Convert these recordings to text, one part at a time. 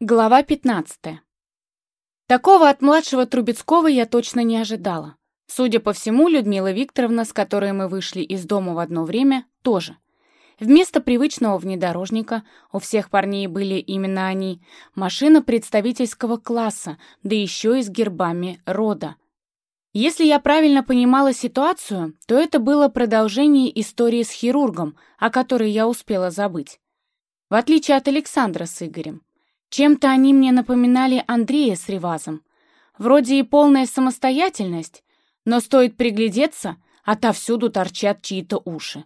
Глава 15. Такого от младшего Трубецкого я точно не ожидала. Судя по всему, Людмила Викторовна, с которой мы вышли из дома в одно время, тоже. Вместо привычного внедорожника, у всех парней были именно они, машина представительского класса, да еще и с гербами рода. Если я правильно понимала ситуацию, то это было продолжение истории с хирургом, о которой я успела забыть. В отличие от Александра с Игорем. Чем-то они мне напоминали Андрея с Ревазом. Вроде и полная самостоятельность, но стоит приглядеться, отовсюду торчат чьи-то уши.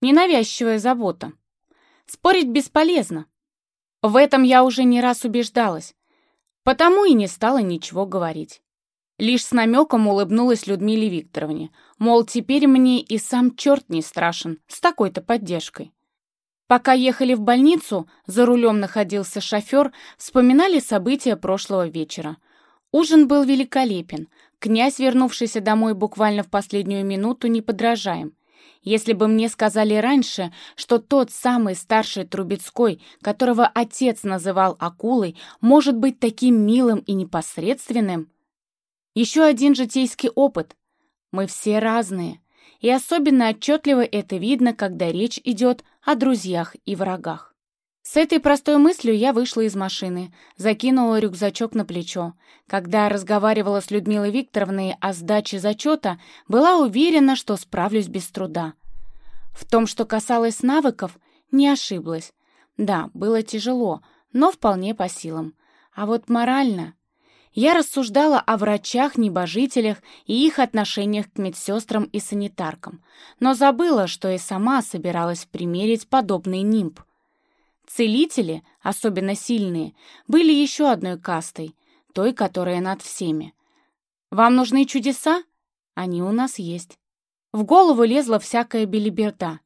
Ненавязчивая забота. Спорить бесполезно. В этом я уже не раз убеждалась, потому и не стала ничего говорить. Лишь с намеком улыбнулась Людмиле Викторовне, мол, теперь мне и сам черт не страшен с такой-то поддержкой. Пока ехали в больницу, за рулем находился шофер, вспоминали события прошлого вечера. Ужин был великолепен. Князь, вернувшийся домой буквально в последнюю минуту, не подражаем. Если бы мне сказали раньше, что тот самый старший Трубецкой, которого отец называл акулой, может быть таким милым и непосредственным. Еще один житейский опыт. Мы все разные. И особенно отчетливо это видно, когда речь идет о друзьях и врагах. С этой простой мыслью я вышла из машины, закинула рюкзачок на плечо. Когда разговаривала с Людмилой Викторовной о сдаче зачета, была уверена, что справлюсь без труда. В том, что касалось навыков, не ошиблась. Да, было тяжело, но вполне по силам. А вот морально... Я рассуждала о врачах-небожителях и их отношениях к медсестрам и санитаркам, но забыла, что и сама собиралась примерить подобный нимб. Целители, особенно сильные, были еще одной кастой, той, которая над всеми. «Вам нужны чудеса? Они у нас есть». В голову лезла всякая белиберда.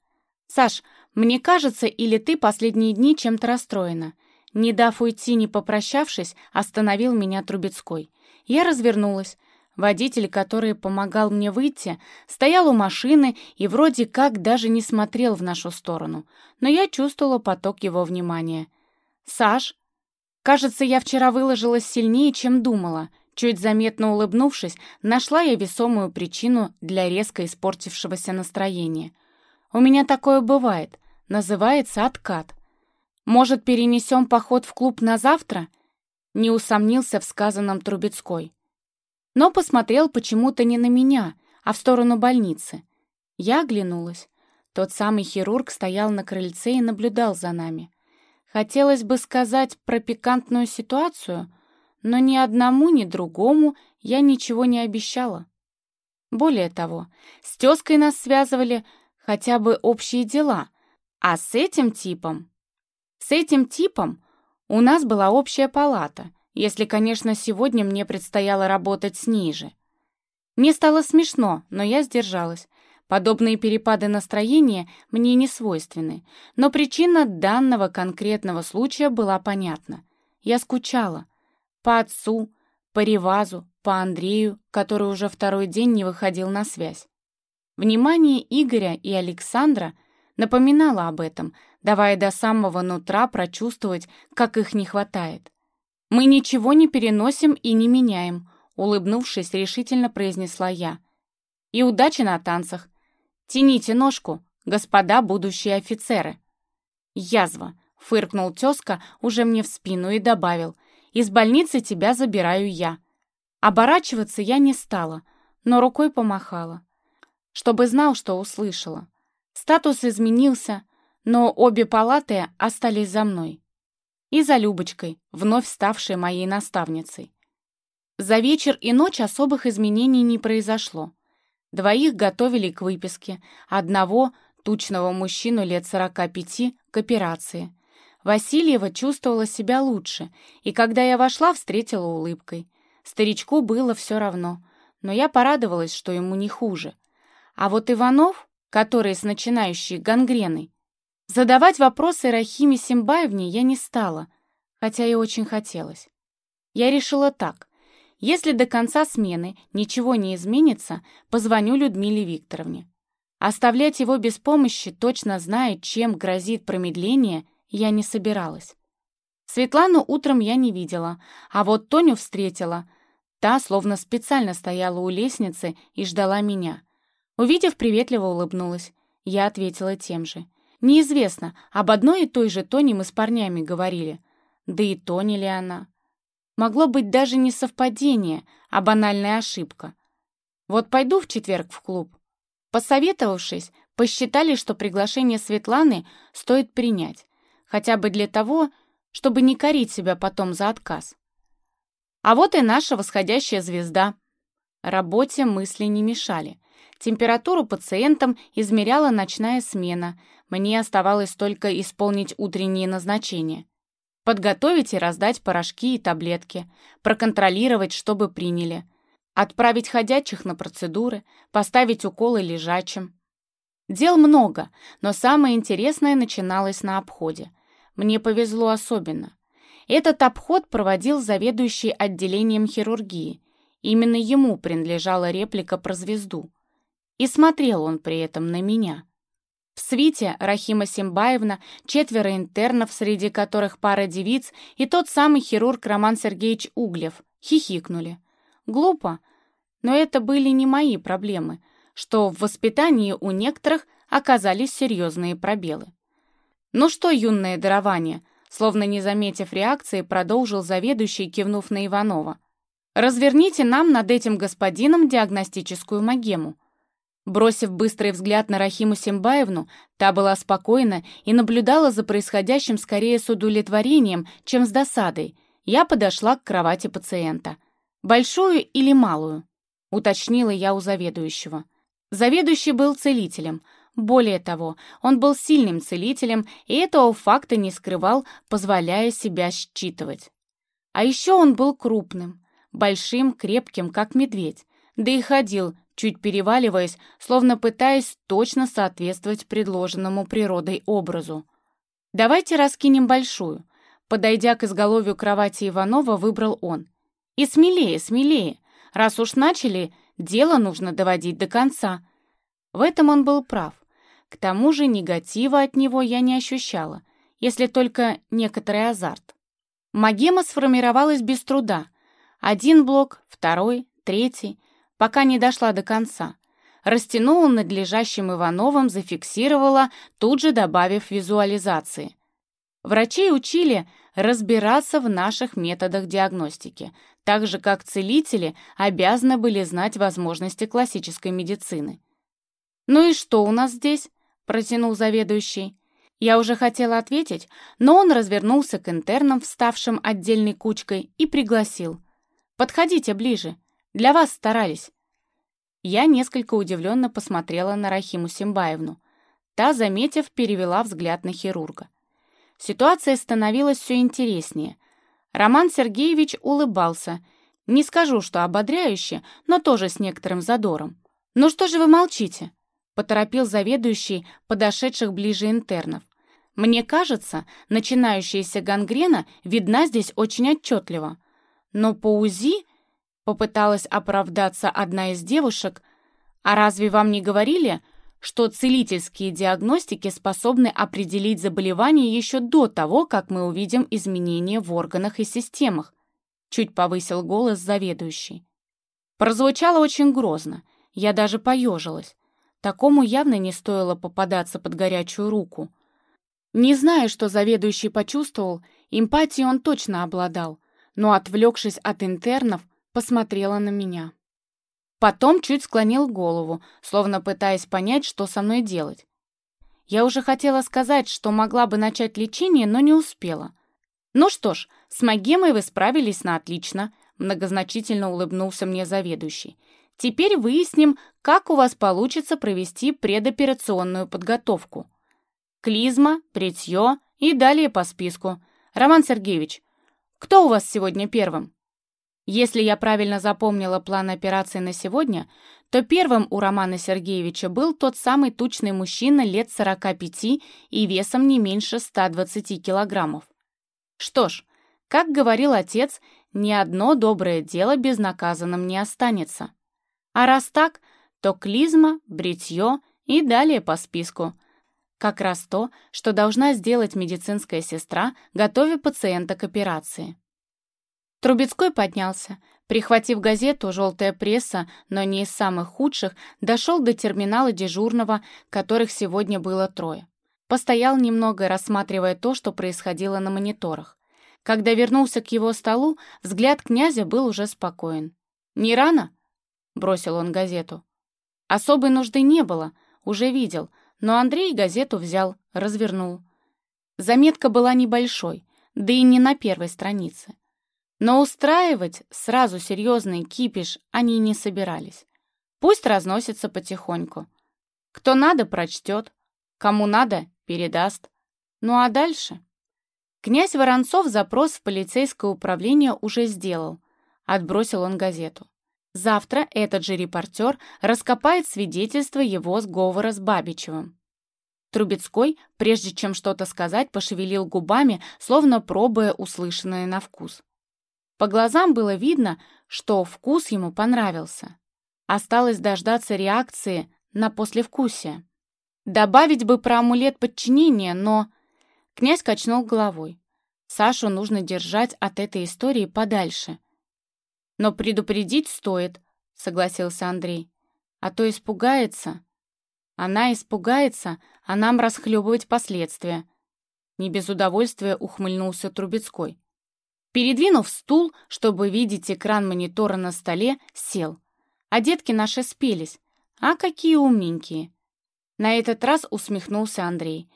«Саш, мне кажется, или ты последние дни чем-то расстроена. Не дав уйти, не попрощавшись, остановил меня Трубецкой. Я развернулась. Водитель, который помогал мне выйти, стоял у машины и вроде как даже не смотрел в нашу сторону, но я чувствовала поток его внимания. «Саш?» «Кажется, я вчера выложилась сильнее, чем думала», Чуть заметно улыбнувшись, нашла я весомую причину для резко испортившегося настроения. «У меня такое бывает. Называется откат. Может, перенесем поход в клуб на завтра?» Не усомнился в сказанном Трубецкой. Но посмотрел почему-то не на меня, а в сторону больницы. Я оглянулась. Тот самый хирург стоял на крыльце и наблюдал за нами. Хотелось бы сказать про пикантную ситуацию, но ни одному, ни другому я ничего не обещала. Более того, с тезкой нас связывали хотя бы общие дела, а с этим типом с этим типом у нас была общая палата, если, конечно, сегодня мне предстояло работать с ней же. Мне стало смешно, но я сдержалась. Подобные перепады настроения мне не свойственны, но причина данного конкретного случая была понятна. Я скучала. По отцу, по Ревазу, по Андрею, который уже второй день не выходил на связь. Внимание Игоря и Александра напоминало об этом, давая до самого нутра прочувствовать, как их не хватает. «Мы ничего не переносим и не меняем», улыбнувшись, решительно произнесла я. «И удачи на танцах. Тяните ножку, господа будущие офицеры». «Язва», — фыркнул тезка уже мне в спину и добавил, «из больницы тебя забираю я». Оборачиваться я не стала, но рукой помахала, чтобы знал, что услышала. Статус изменился, но обе палаты остались за мной. И за Любочкой, вновь ставшей моей наставницей. За вечер и ночь особых изменений не произошло. Двоих готовили к выписке, одного, тучного мужчину лет 45, к операции. Васильева чувствовала себя лучше, и когда я вошла, встретила улыбкой. Старичку было все равно, но я порадовалась, что ему не хуже. А вот Иванов, который с начинающей гангреной, Задавать вопросы Рахиме Симбаевне я не стала, хотя и очень хотелось. Я решила так. Если до конца смены ничего не изменится, позвоню Людмиле Викторовне. Оставлять его без помощи, точно зная, чем грозит промедление, я не собиралась. Светлану утром я не видела, а вот Тоню встретила. Та словно специально стояла у лестницы и ждала меня. Увидев, приветливо улыбнулась. Я ответила тем же. Неизвестно, об одной и той же Тоне мы с парнями говорили. Да и Тони ли она? Могло быть даже не совпадение, а банальная ошибка. Вот пойду в четверг в клуб. Посоветовавшись, посчитали, что приглашение Светланы стоит принять, хотя бы для того, чтобы не корить себя потом за отказ. А вот и наша восходящая звезда. Работе мысли не мешали. Температуру пациентам измеряла ночная смена. Мне оставалось только исполнить утренние назначения. Подготовить и раздать порошки и таблетки, проконтролировать, чтобы приняли, отправить ходячих на процедуры, поставить уколы лежачим. Дел много, но самое интересное начиналось на обходе. Мне повезло особенно. Этот обход проводил заведующий отделением хирургии. Именно ему принадлежала реплика про звезду. И смотрел он при этом на меня. В свите Рахима Симбаевна, четверо интернов, среди которых пара девиц, и тот самый хирург Роман Сергеевич Углев, хихикнули. Глупо, но это были не мои проблемы, что в воспитании у некоторых оказались серьезные пробелы. «Ну что, юное дарование?» Словно не заметив реакции, продолжил заведующий, кивнув на Иванова. «Разверните нам над этим господином диагностическую магему. Бросив быстрый взгляд на Рахиму Симбаевну, та была спокойна и наблюдала за происходящим скорее с удовлетворением, чем с досадой. Я подошла к кровати пациента. «Большую или малую?» — уточнила я у заведующего. Заведующий был целителем. Более того, он был сильным целителем, и этого факта не скрывал, позволяя себя считывать. А еще он был крупным, большим, крепким, как медведь, да и ходил чуть переваливаясь, словно пытаясь точно соответствовать предложенному природой образу. «Давайте раскинем большую», — подойдя к изголовью кровати Иванова, выбрал он. «И смелее, смелее. Раз уж начали, дело нужно доводить до конца». В этом он был прав. К тому же негатива от него я не ощущала, если только некоторый азарт. Магема сформировалась без труда. Один блок, второй, третий — пока не дошла до конца. Растянула над лежащим Ивановым, зафиксировала, тут же добавив визуализации. Врачей учили разбираться в наших методах диагностики, так же как целители обязаны были знать возможности классической медицины. «Ну и что у нас здесь?» — протянул заведующий. Я уже хотела ответить, но он развернулся к интернам, вставшим отдельной кучкой, и пригласил. «Подходите ближе. Для вас старались». Я несколько удивленно посмотрела на Рахиму Симбаевну. Та, заметив, перевела взгляд на хирурга. Ситуация становилась все интереснее. Роман Сергеевич улыбался. Не скажу, что ободряюще, но тоже с некоторым задором. «Ну что же вы молчите?» — поторопил заведующий подошедших ближе интернов. «Мне кажется, начинающаяся гангрена видна здесь очень отчетливо. Но по УЗИ Попыталась оправдаться одна из девушек. «А разве вам не говорили, что целительские диагностики способны определить заболевание еще до того, как мы увидим изменения в органах и системах?» Чуть повысил голос заведующий. Прозвучало очень грозно. Я даже поежилась. Такому явно не стоило попадаться под горячую руку. Не знаю, что заведующий почувствовал, эмпатией он точно обладал, но, отвлекшись от интернов, посмотрела на меня. Потом чуть склонил голову, словно пытаясь понять, что со мной делать. Я уже хотела сказать, что могла бы начать лечение, но не успела. «Ну что ж, с Магемой вы справились на отлично», многозначительно улыбнулся мне заведующий. «Теперь выясним, как у вас получится провести предоперационную подготовку. Клизма, бритье и далее по списку. Роман Сергеевич, кто у вас сегодня первым?» Если я правильно запомнила план операции на сегодня, то первым у Романа Сергеевича был тот самый тучный мужчина лет 45 и весом не меньше 120 килограммов. Что ж, как говорил отец, ни одно доброе дело безнаказанным не останется. А раз так, то клизма, бритье и далее по списку. Как раз то, что должна сделать медицинская сестра, готовя пациента к операции. Трубецкой поднялся. Прихватив газету «Желтая пресса», но не из самых худших, дошел до терминала дежурного, которых сегодня было трое. Постоял немного, рассматривая то, что происходило на мониторах. Когда вернулся к его столу, взгляд князя был уже спокоен. «Не рано?» — бросил он газету. Особой нужды не было, уже видел, но Андрей газету взял, развернул. Заметка была небольшой, да и не на первой странице. Но устраивать сразу серьезный кипиш они не собирались. Пусть разносится потихоньку. Кто надо, прочтет, кому надо, передаст. Ну а дальше? Князь Воронцов запрос в полицейское управление уже сделал. Отбросил он газету. Завтра этот же репортер раскопает свидетельство его сговора с Бабичевым. Трубецкой, прежде чем что-то сказать, пошевелил губами, словно пробуя услышанное на вкус. По глазам было видно, что вкус ему понравился. Осталось дождаться реакции на послевкусие. Добавить бы про амулет подчинения, но... Князь качнул головой. Сашу нужно держать от этой истории подальше. Но предупредить стоит, согласился Андрей. А то испугается. Она испугается, а нам расхлебывать последствия. Не без удовольствия ухмыльнулся Трубецкой. Передвинув стул, чтобы видеть экран монитора на столе, сел. А детки наши спелись. А какие умненькие. На этот раз усмехнулся Андрей.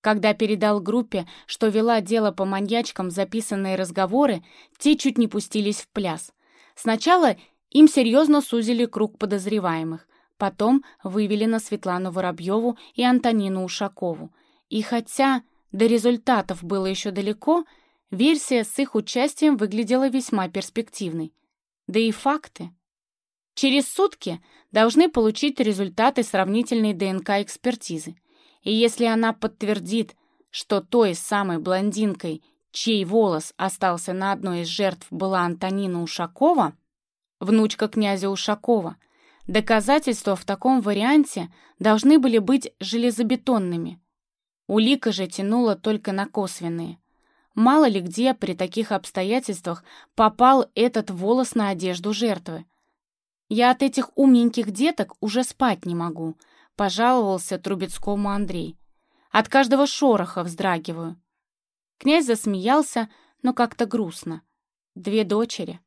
Когда передал группе, что вела дело по маньячкам записанные разговоры, те чуть не пустились в пляс. Сначала им серьезно сузили круг подозреваемых, потом вывели на Светлану Воробьеву и Антонину Ушакову. И хотя до результатов было еще далеко, Версия с их участием выглядела весьма перспективной. Да и факты. Через сутки должны получить результаты сравнительной ДНК-экспертизы. И если она подтвердит, что той самой блондинкой, чей волос остался на одной из жертв, была Антонина Ушакова, внучка князя Ушакова, доказательства в таком варианте должны были быть железобетонными. Улика же тянула только на косвенные. Мало ли где при таких обстоятельствах попал этот волос на одежду жертвы. «Я от этих умненьких деток уже спать не могу», — пожаловался Трубецкому Андрей. «От каждого шороха вздрагиваю». Князь засмеялся, но как-то грустно. Две дочери.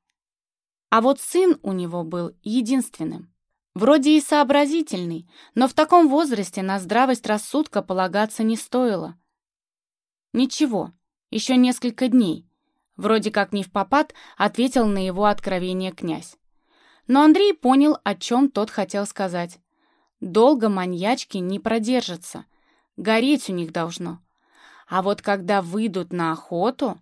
А вот сын у него был единственным. Вроде и сообразительный, но в таком возрасте на здравость рассудка полагаться не стоило. Ничего, еще несколько дней. Вроде как не в попад, ответил на его откровение князь. Но Андрей понял, о чем тот хотел сказать. Долго маньячки не продержатся. Гореть у них должно. А вот когда выйдут на охоту...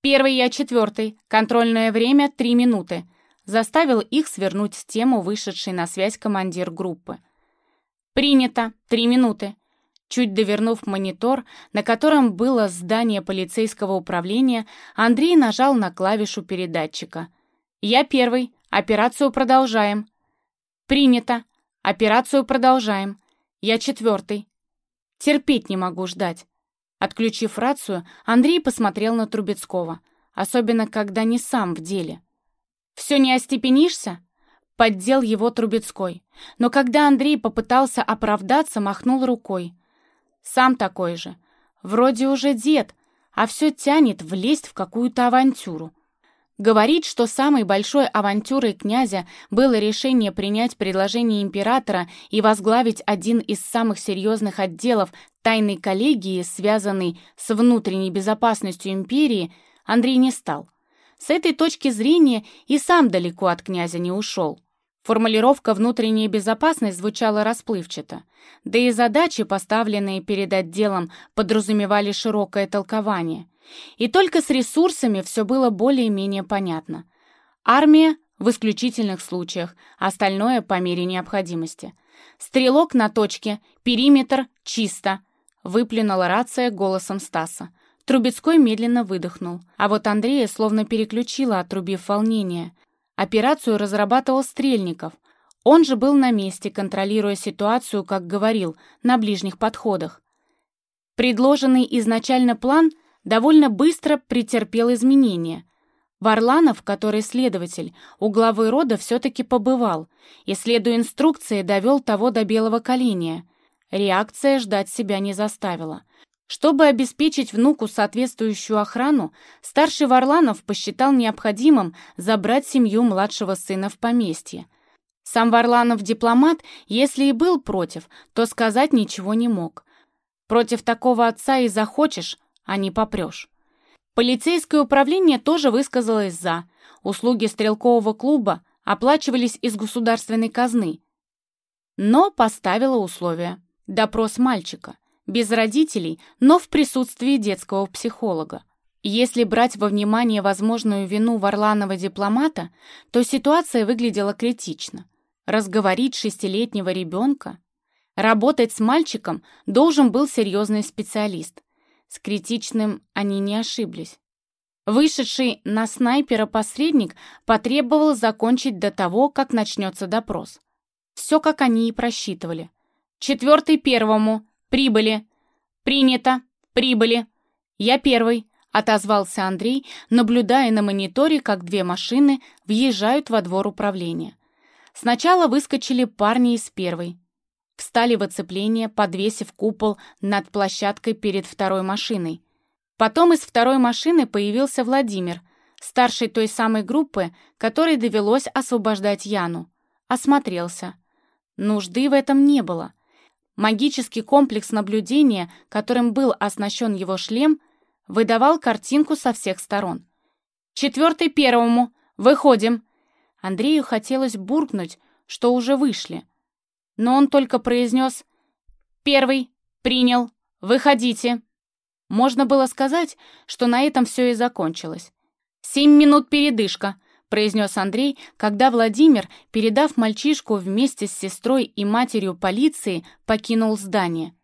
Первый я четвертый. Контрольное время три минуты. Заставил их свернуть с тему вышедший на связь командир группы. Принято. Три минуты. Чуть довернув монитор, на котором было здание полицейского управления, Андрей нажал на клавишу передатчика. «Я первый. Операцию продолжаем». «Принято. Операцию продолжаем. Я четвертый. Терпеть не могу ждать». Отключив рацию, Андрей посмотрел на Трубецкого, особенно когда не сам в деле. «Все не остепенишься?» Поддел его Трубецкой. Но когда Андрей попытался оправдаться, махнул рукой. Сам такой же. Вроде уже дед, а все тянет влезть в какую-то авантюру. Говорит, что самой большой авантюрой князя было решение принять предложение императора и возглавить один из самых серьезных отделов тайной коллегии, связанный с внутренней безопасностью империи, Андрей не стал. С этой точки зрения и сам далеко от князя не ушел. Формулировка «внутренняя безопасность» звучала расплывчато, да и задачи, поставленные перед отделом, подразумевали широкое толкование. И только с ресурсами все было более-менее понятно. Армия в исключительных случаях, остальное по мере необходимости. «Стрелок на точке, периметр чисто», — выплюнула рация голосом Стаса. Трубецкой медленно выдохнул, а вот Андрея словно переключила, отрубив волнение. Операцию разрабатывал Стрельников. Он же был на месте, контролируя ситуацию, как говорил, на ближних подходах. Предложенный изначально план довольно быстро претерпел изменения. Варланов, который следователь, у главы рода все-таки побывал и, следуя инструкции, довел того до белого коленя. Реакция ждать себя не заставила. Чтобы обеспечить внуку соответствующую охрану, старший Варланов посчитал необходимым забрать семью младшего сына в поместье. Сам Варланов дипломат, если и был против, то сказать ничего не мог. Против такого отца и захочешь, а не попрешь. Полицейское управление тоже высказалось «за». Услуги стрелкового клуба оплачивались из государственной казны. Но поставило условие. Допрос мальчика. Без родителей, но в присутствии детского психолога. Если брать во внимание возможную вину Варланова дипломата, то ситуация выглядела критично. Разговорить шестилетнего ребенка? Работать с мальчиком должен был серьезный специалист. С критичным они не ошиблись. Вышедший на снайпера посредник потребовал закончить до того, как начнется допрос. Все, как они и просчитывали. «Четвертый первому. Прибыли. Принято. Прибыли. Я первый», — отозвался Андрей, наблюдая на мониторе, как две машины въезжают во двор управления. Сначала выскочили парни из первой. Встали в оцепление, подвесив купол над площадкой перед второй машиной. Потом из второй машины появился Владимир, старший той самой группы, которой довелось освобождать Яну. Осмотрелся. Нужды в этом не было. Магический комплекс наблюдения, которым был оснащен его шлем, выдавал картинку со всех сторон. «Четвертый первому! Выходим!» Андрею хотелось буркнуть, что уже вышли. Но он только произнес «Первый! Принял! Выходите!» Можно было сказать, что на этом все и закончилось. «Семь минут передышка», — произнес Андрей, когда Владимир, передав мальчишку вместе с сестрой и матерью полиции, покинул здание.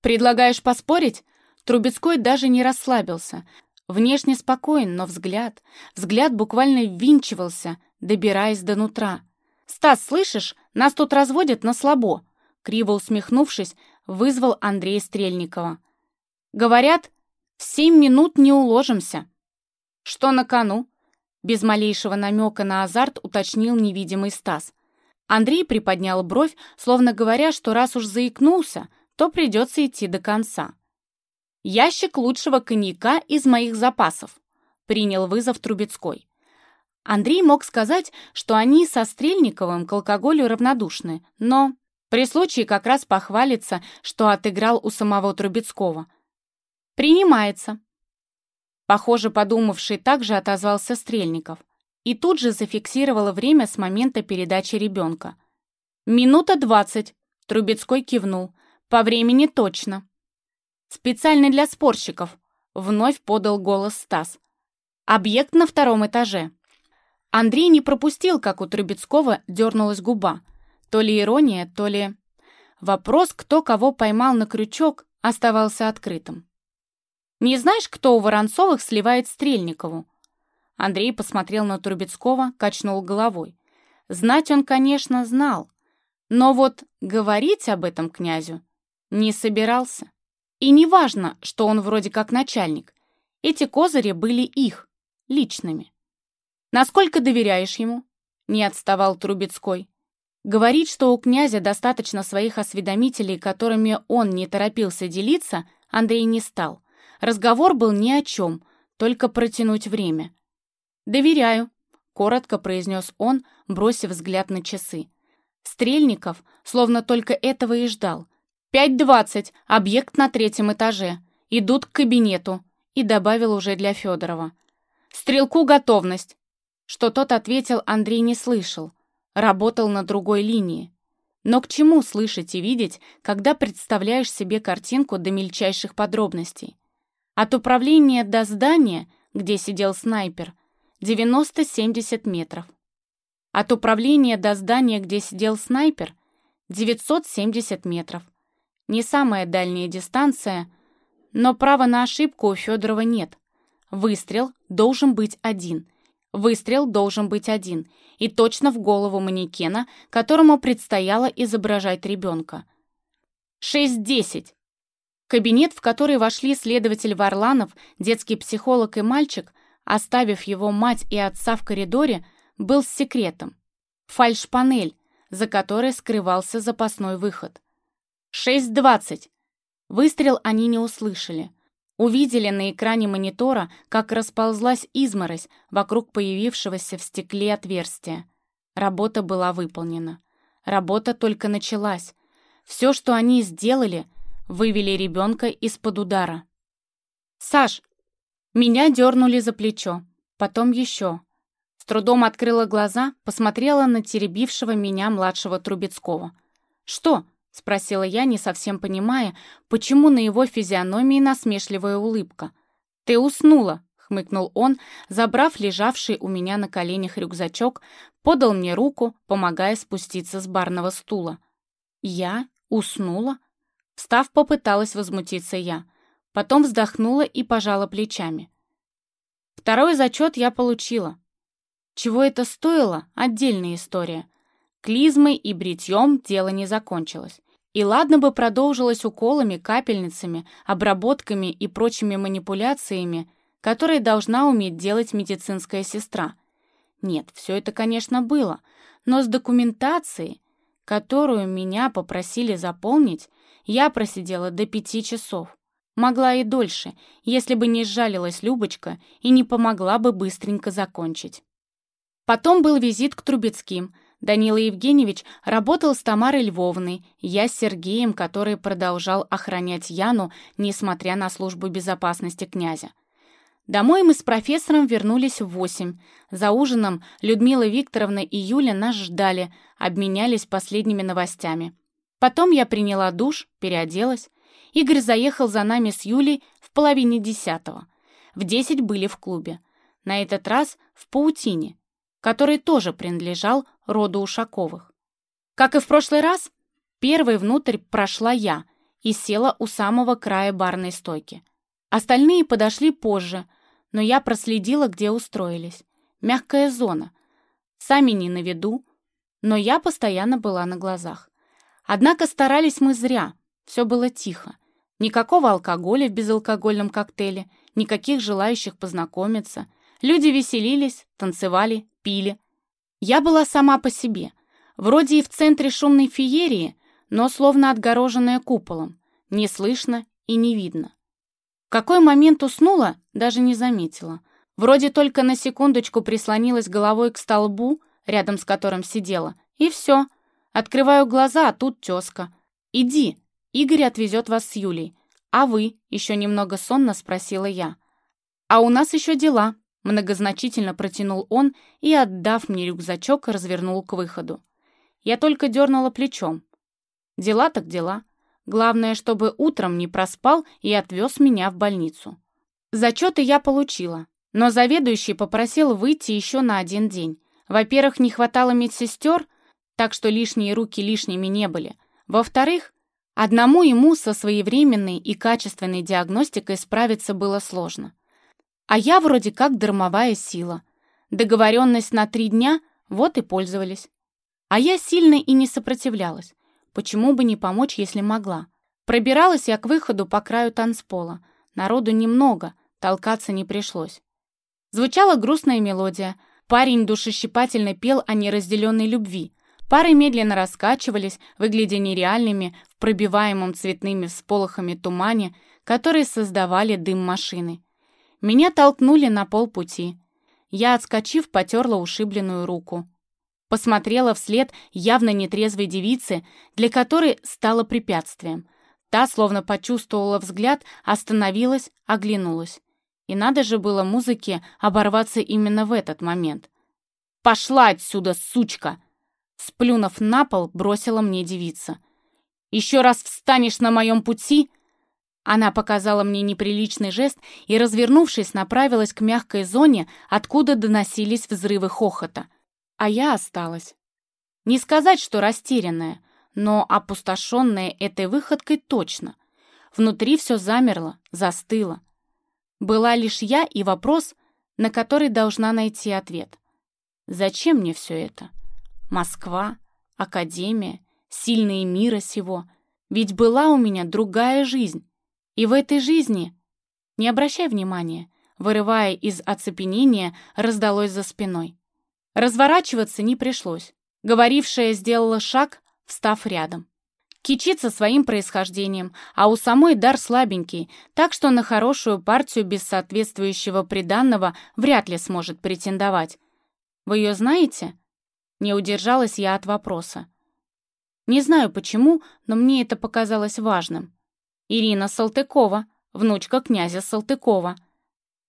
«Предлагаешь поспорить?» Трубецкой даже не расслабился. Внешне спокоен, но взгляд... Взгляд буквально ввинчивался, добираясь до нутра. «Стас, слышишь? Нас тут разводят на слабо!» Криво усмехнувшись, вызвал Андрея Стрельникова. «Говорят, в семь минут не уложимся. Что на кону? Без малейшего намека на азарт уточнил невидимый Стас. Андрей приподнял бровь, словно говоря, что раз уж заикнулся, то придется идти до конца. «Ящик лучшего коньяка из моих запасов», — принял вызов Трубецкой. Андрей мог сказать, что они со Стрельниковым к алкоголю равнодушны, но при случае как раз похвалится, что отыграл у самого Трубецкого. «Принимается». Похоже, подумавший также отозвался Стрельников и тут же зафиксировала время с момента передачи ребенка. «Минута двадцать», — Трубецкой кивнул. «По времени точно». «Специально для спорщиков», — вновь подал голос Стас. «Объект на втором этаже». Андрей не пропустил, как у Трубецкого дернулась губа. То ли ирония, то ли... Вопрос, кто кого поймал на крючок, оставался открытым. Не знаешь, кто у Воронцовых сливает Стрельникову?» Андрей посмотрел на Трубецкого, качнул головой. Знать он, конечно, знал, но вот говорить об этом князю не собирался. И не важно, что он вроде как начальник. Эти козыри были их, личными. «Насколько доверяешь ему?» — не отставал Трубецкой. Говорить, что у князя достаточно своих осведомителей, которыми он не торопился делиться, Андрей не стал. Разговор был ни о чем, только протянуть время. «Доверяю», — коротко произнес он, бросив взгляд на часы. Стрельников словно только этого и ждал. «Пять двадцать, объект на третьем этаже. Идут к кабинету», и добавил уже для Федорова. «Стрелку готовность». Что тот ответил, Андрей не слышал. Работал на другой линии. Но к чему слышать и видеть, когда представляешь себе картинку до мельчайших подробностей? От управления до здания, где сидел снайпер, 90-70 метров. От управления до здания, где сидел снайпер, 970 метров. Не самая дальняя дистанция, но права на ошибку у Федорова нет. Выстрел должен быть один. Выстрел должен быть один. И точно в голову манекена, которому предстояло изображать ребенка. 6-10. Кабинет, в который вошли следователь Варланов, детский психолог и мальчик, оставив его мать и отца в коридоре, был с секретом. Фальшпанель, за которой скрывался запасной выход. «Шесть двадцать!» Выстрел они не услышали. Увидели на экране монитора, как расползлась изморозь вокруг появившегося в стекле отверстия. Работа была выполнена. Работа только началась. Все, что они сделали, вывели ребенка из-под удара. «Саш!» Меня дернули за плечо, потом еще. С трудом открыла глаза, посмотрела на теребившего меня младшего Трубецкого. «Что?» — спросила я, не совсем понимая, почему на его физиономии насмешливая улыбка. «Ты уснула!» — хмыкнул он, забрав лежавший у меня на коленях рюкзачок, подал мне руку, помогая спуститься с барного стула. «Я? Уснула?» Встав, попыталась возмутиться я. Потом вздохнула и пожала плечами. Второй зачет я получила. Чего это стоило — отдельная история. Клизмой и бритьем дело не закончилось. И ладно бы продолжилось уколами, капельницами, обработками и прочими манипуляциями, которые должна уметь делать медицинская сестра. Нет, все это, конечно, было, но с документацией, которую меня попросили заполнить, я просидела до пяти часов. Могла и дольше, если бы не сжалилась Любочка и не помогла бы быстренько закончить. Потом был визит к Трубецким. Данила Евгеньевич работал с Тамарой Львовной, я с Сергеем, который продолжал охранять Яну, несмотря на службу безопасности князя. Домой мы с профессором вернулись в восемь. За ужином Людмила Викторовна и Юля нас ждали, обменялись последними новостями. Потом я приняла душ, переоделась. Игорь заехал за нами с Юлей в половине десятого. В десять были в клубе. На этот раз в паутине, который тоже принадлежал роду Ушаковых. Как и в прошлый раз, первой внутрь прошла я и села у самого края барной стойки. Остальные подошли позже, но я проследила, где устроились. Мягкая зона. Сами не на виду, но я постоянно была на глазах. Однако старались мы зря, все было тихо. Никакого алкоголя в безалкогольном коктейле, никаких желающих познакомиться. Люди веселились, танцевали, пили. Я была сама по себе, вроде и в центре шумной феерии, но словно отгороженная куполом, не слышно и не видно. В какой момент уснула, даже не заметила. Вроде только на секундочку прислонилась головой к столбу, рядом с которым сидела, и все. Открываю глаза, а тут тезка. «Иди, Игорь отвезет вас с Юлей. А вы?» — еще немного сонно спросила я. «А у нас еще дела», Многозначительно протянул он и, отдав мне рюкзачок, развернул к выходу. Я только дернула плечом. Дела так дела. Главное, чтобы утром не проспал и отвез меня в больницу. Зачеты я получила, но заведующий попросил выйти еще на один день. Во-первых, не хватало медсестер, так что лишние руки лишними не были. Во-вторых, одному ему со своевременной и качественной диагностикой справиться было сложно. А я вроде как дармовая сила. Договоренность на три дня, вот и пользовались. А я сильно и не сопротивлялась. Почему бы не помочь, если могла? Пробиралась я к выходу по краю танцпола. Народу немного, толкаться не пришлось. Звучала грустная мелодия. Парень душещипательно пел о неразделенной любви. Пары медленно раскачивались, выглядя нереальными в пробиваемом цветными всполохами тумане, которые создавали дым машины. Меня толкнули на полпути. Я, отскочив, потерла ушибленную руку. Посмотрела вслед явно нетрезвой девице, для которой стало препятствием. Та, словно почувствовала взгляд, остановилась, оглянулась. И надо же было музыке оборваться именно в этот момент. «Пошла отсюда, сучка!» Сплюнув на пол, бросила мне девица. «Еще раз встанешь на моем пути, она показала мне неприличный жест и, развернувшись, направилась к мягкой зоне, откуда доносились взрывы хохота. А я осталась. Не сказать, что растерянная, но опустошенная этой выходкой точно. Внутри все замерло, застыло. Была лишь я и вопрос, на который должна найти ответ. Зачем мне все это? Москва, Академия, сильные мира сего. Ведь была у меня другая жизнь. И в этой жизни... Не обращай внимания, вырывая из оцепенения, раздалось за спиной. Разворачиваться не пришлось. Говорившая сделала шаг, встав рядом. Кичится своим происхождением, а у самой дар слабенький, так что на хорошую партию без соответствующего приданного вряд ли сможет претендовать. Вы ее знаете? Не удержалась я от вопроса. Не знаю почему, но мне это показалось важным. Ирина Салтыкова, внучка князя Салтыкова.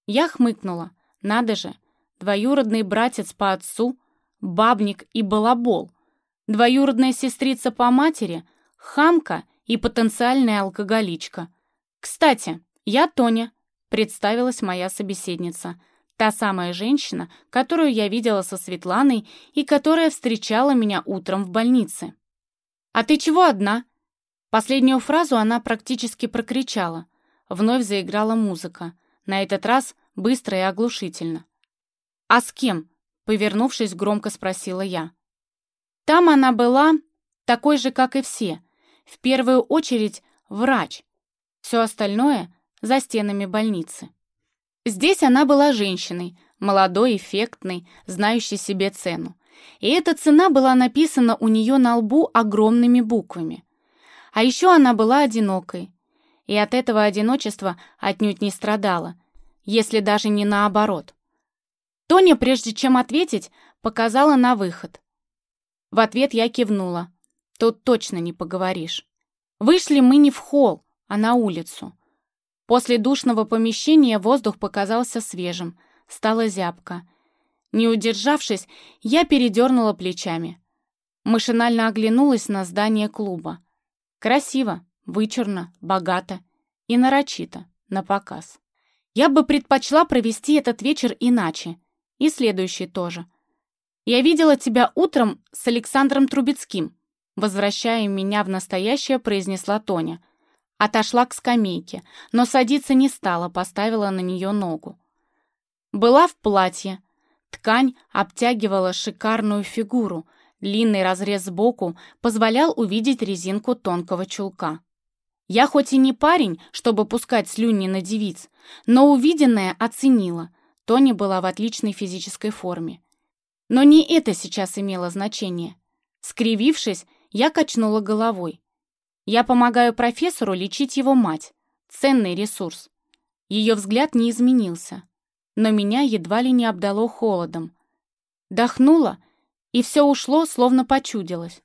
Я хмыкнула. Надо же, двоюродный братец по отцу, бабник и балабол, двоюродная сестрица по матери, хамка и потенциальная алкоголичка. Кстати, я Тоня, представилась моя собеседница, та самая женщина, которую я видела со Светланой и которая встречала меня утром в больнице. «А ты чего одна?» Последнюю фразу она практически прокричала. Вновь заиграла музыка, на этот раз быстро и оглушительно. «А с кем?» — повернувшись, громко спросила я. Там она была такой же, как и все. В первую очередь врач. Все остальное — за стенами больницы. Здесь она была женщиной, молодой, эффектной, знающей себе цену. И эта цена была написана у нее на лбу огромными буквами. А еще она была одинокой. И от этого одиночества отнюдь не страдала, если даже не наоборот. Тоня, прежде чем ответить, показала на выход. В ответ я кивнула. Тут точно не поговоришь. Вышли мы не в холл, а на улицу. После душного помещения воздух показался свежим, стало зябко. Не удержавшись, я передернула плечами. Машинально оглянулась на здание клуба. Красиво, вычурно, богато и нарочито, на показ. Я бы предпочла провести этот вечер иначе, и следующий тоже. Я видела тебя утром с Александром Трубецким, возвращая меня в настоящее, произнесла Тоня. Отошла к скамейке, но садиться не стала, поставила на нее ногу. Была в платье. Ткань обтягивала шикарную фигуру, длинный разрез сбоку позволял увидеть резинку тонкого чулка. Я хоть и не парень, чтобы пускать слюни на девиц, но увиденное оценила. Тони была в отличной физической форме. Но не это сейчас имело значение. Скривившись, я качнула головой. Я помогаю профессору лечить его мать. Ценный ресурс. Ее взгляд не изменился, но меня едва ли не обдало холодом. Дохнула, и все ушло, словно почудилось.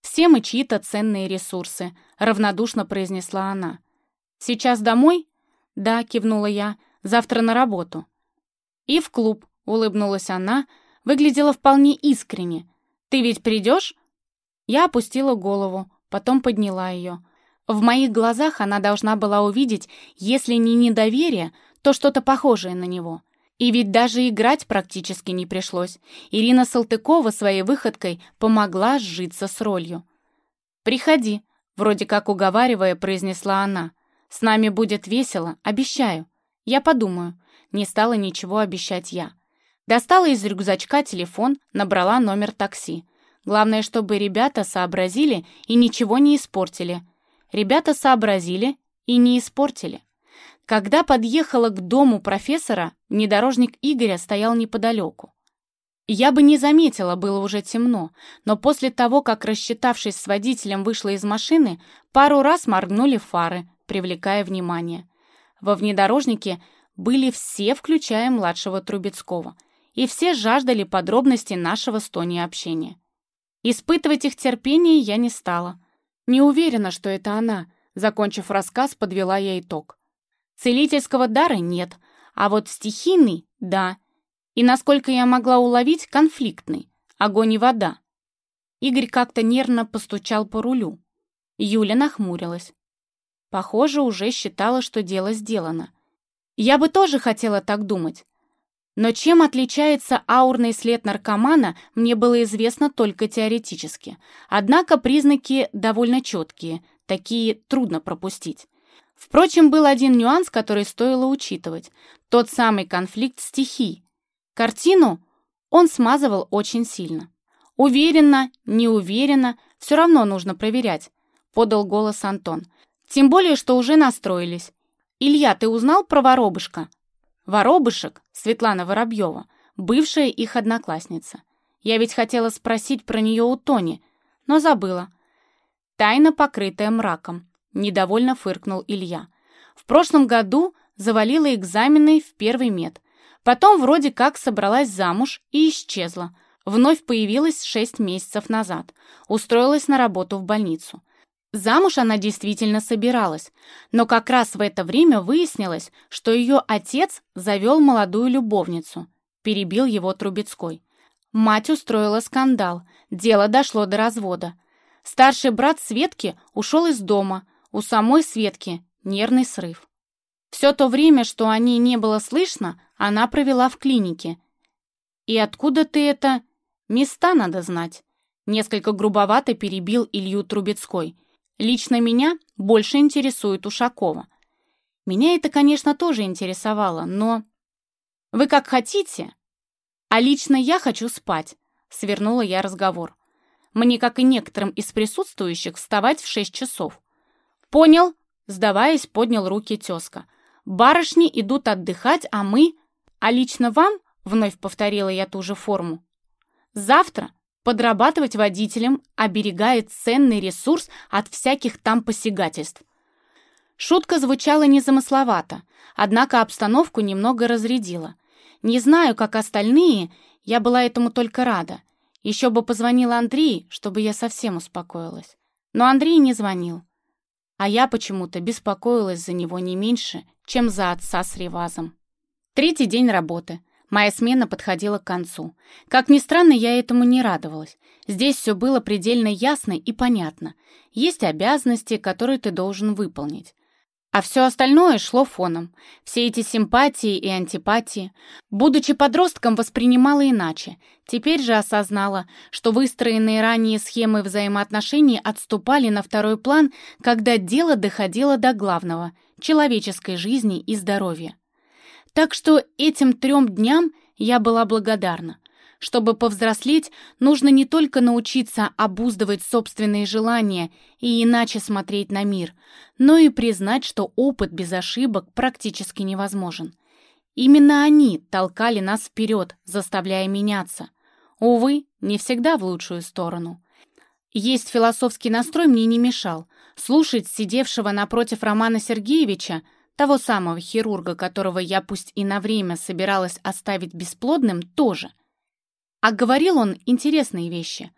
«Все мы чьи-то ценные ресурсы», — равнодушно произнесла она. «Сейчас домой?» «Да», — кивнула я, — «завтра на работу». «И в клуб», — улыбнулась она, выглядела вполне искренне. «Ты ведь придешь?» Я опустила голову, потом подняла ее. В моих глазах она должна была увидеть, если не недоверие, то что-то похожее на него. И ведь даже играть практически не пришлось. Ирина Салтыкова своей выходкой помогла сжиться с ролью. «Приходи», — вроде как уговаривая, произнесла она. «С нами будет весело, обещаю. Я подумаю. Не стала ничего обещать я. Достала из рюкзачка телефон, набрала номер такси. Главное, чтобы ребята сообразили и ничего не испортили. Ребята сообразили и не испортили. Когда подъехала к дому профессора, внедорожник Игоря стоял неподалеку. Я бы не заметила, было уже темно, но после того, как, рассчитавшись с водителем, вышла из машины, пару раз моргнули фары, привлекая внимание. Во внедорожнике были все, включая младшего Трубецкого, и все жаждали подробностей нашего с Тони общения. Испытывать их терпение я не стала. Не уверена, что это она, закончив рассказ, подвела я итог. Целительского дара нет, а вот стихийный — да. И, насколько я могла уловить, конфликтный. Огонь и вода. Игорь как-то нервно постучал по рулю. Юля нахмурилась. Похоже, уже считала, что дело сделано. Я бы тоже хотела так думать. Но чем отличается аурный след наркомана, мне было известно только теоретически. Однако признаки довольно четкие, такие трудно пропустить. Впрочем, был один нюанс, который стоило учитывать. Тот самый конфликт стихий. Картину он смазывал очень сильно. «Уверенно, неуверенно, все равно нужно проверять», — подал голос Антон. Тем более, что уже настроились. Илья, ты узнал про воробышка? Воробышек, Светлана Воробьева, бывшая их одноклассница. Я ведь хотела спросить про нее у Тони, но забыла. Тайна, покрытая мраком. Недовольно фыркнул Илья. В прошлом году завалила экзамены в первый мед. Потом вроде как собралась замуж и исчезла. Вновь появилась шесть месяцев назад. Устроилась на работу в больницу. Замуж она действительно собиралась, но как раз в это время выяснилось, что ее отец завел молодую любовницу, перебил его Трубецкой. Мать устроила скандал, дело дошло до развода. Старший брат Светки ушел из дома, у самой Светки нервный срыв. Все то время, что о ней не было слышно, она провела в клинике. «И откуда ты это...» «Места надо знать», — несколько грубовато перебил Илью Трубецкой — Лично меня больше интересует Ушакова. Меня это, конечно, тоже интересовало, но... Вы как хотите, а лично я хочу спать, свернула я разговор. Мне, как и некоторым из присутствующих, вставать в шесть часов. Понял, сдаваясь, поднял руки тезка. Барышни идут отдыхать, а мы... А лично вам, вновь повторила я ту же форму, завтра подрабатывать водителем, оберегая ценный ресурс от всяких там посягательств. Шутка звучала незамысловато, однако обстановку немного разрядила. Не знаю, как остальные, я была этому только рада. Еще бы позвонил Андрей, чтобы я совсем успокоилась. Но Андрей не звонил. А я почему-то беспокоилась за него не меньше, чем за отца с Ревазом. Третий день работы. Моя смена подходила к концу. Как ни странно, я этому не радовалась. Здесь все было предельно ясно и понятно. Есть обязанности, которые ты должен выполнить. А все остальное шло фоном. Все эти симпатии и антипатии. Будучи подростком, воспринимала иначе. Теперь же осознала, что выстроенные ранее схемы взаимоотношений отступали на второй план, когда дело доходило до главного — человеческой жизни и здоровья. Так что этим трем дням я была благодарна. Чтобы повзрослеть, нужно не только научиться обуздывать собственные желания и иначе смотреть на мир, но и признать, что опыт без ошибок практически невозможен. Именно они толкали нас вперед, заставляя меняться. Увы, не всегда в лучшую сторону. Есть философский настрой мне не мешал. Слушать сидевшего напротив Романа Сергеевича – того самого хирурга, которого я пусть и на время собиралась оставить бесплодным, тоже. А говорил он интересные вещи,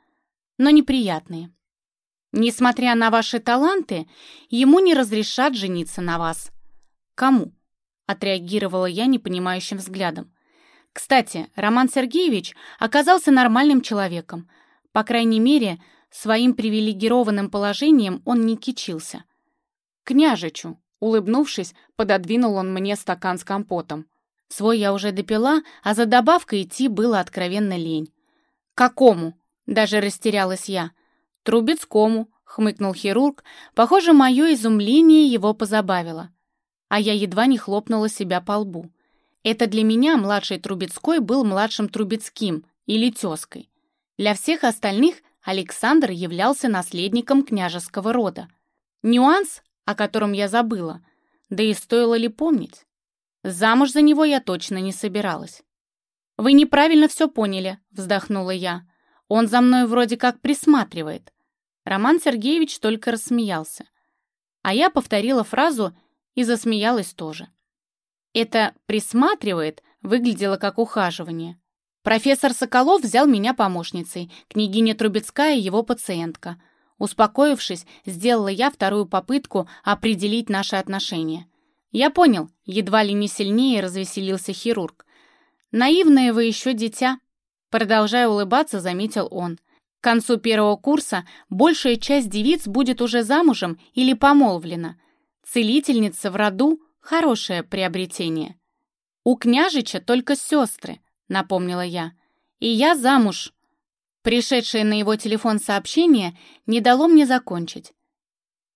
но неприятные. Несмотря на ваши таланты, ему не разрешат жениться на вас. Кому? Отреагировала я непонимающим взглядом. Кстати, Роман Сергеевич оказался нормальным человеком. По крайней мере, своим привилегированным положением он не кичился. Княжичу, Улыбнувшись, пододвинул он мне стакан с компотом. Свой я уже допила, а за добавкой идти было откровенно лень. «Какому?» — даже растерялась я. «Трубецкому», — хмыкнул хирург. Похоже, мое изумление его позабавило. А я едва не хлопнула себя по лбу. Это для меня младший Трубецкой был младшим Трубецким или тезкой. Для всех остальных Александр являлся наследником княжеского рода. Нюанс о котором я забыла, да и стоило ли помнить? Замуж за него я точно не собиралась. «Вы неправильно все поняли», — вздохнула я. «Он за мной вроде как присматривает». Роман Сергеевич только рассмеялся. А я повторила фразу и засмеялась тоже. Это «присматривает» выглядело как ухаживание. Профессор Соколов взял меня помощницей, княгиня Трубецкая его пациентка — Успокоившись, сделала я вторую попытку определить наши отношения. «Я понял», — едва ли не сильнее развеселился хирург. «Наивное вы еще дитя», — продолжая улыбаться, заметил он. «К концу первого курса большая часть девиц будет уже замужем или помолвлена. Целительница в роду — хорошее приобретение». «У княжича только сестры», — напомнила я. «И я замуж Пришедшее на его телефон сообщение не дало мне закончить.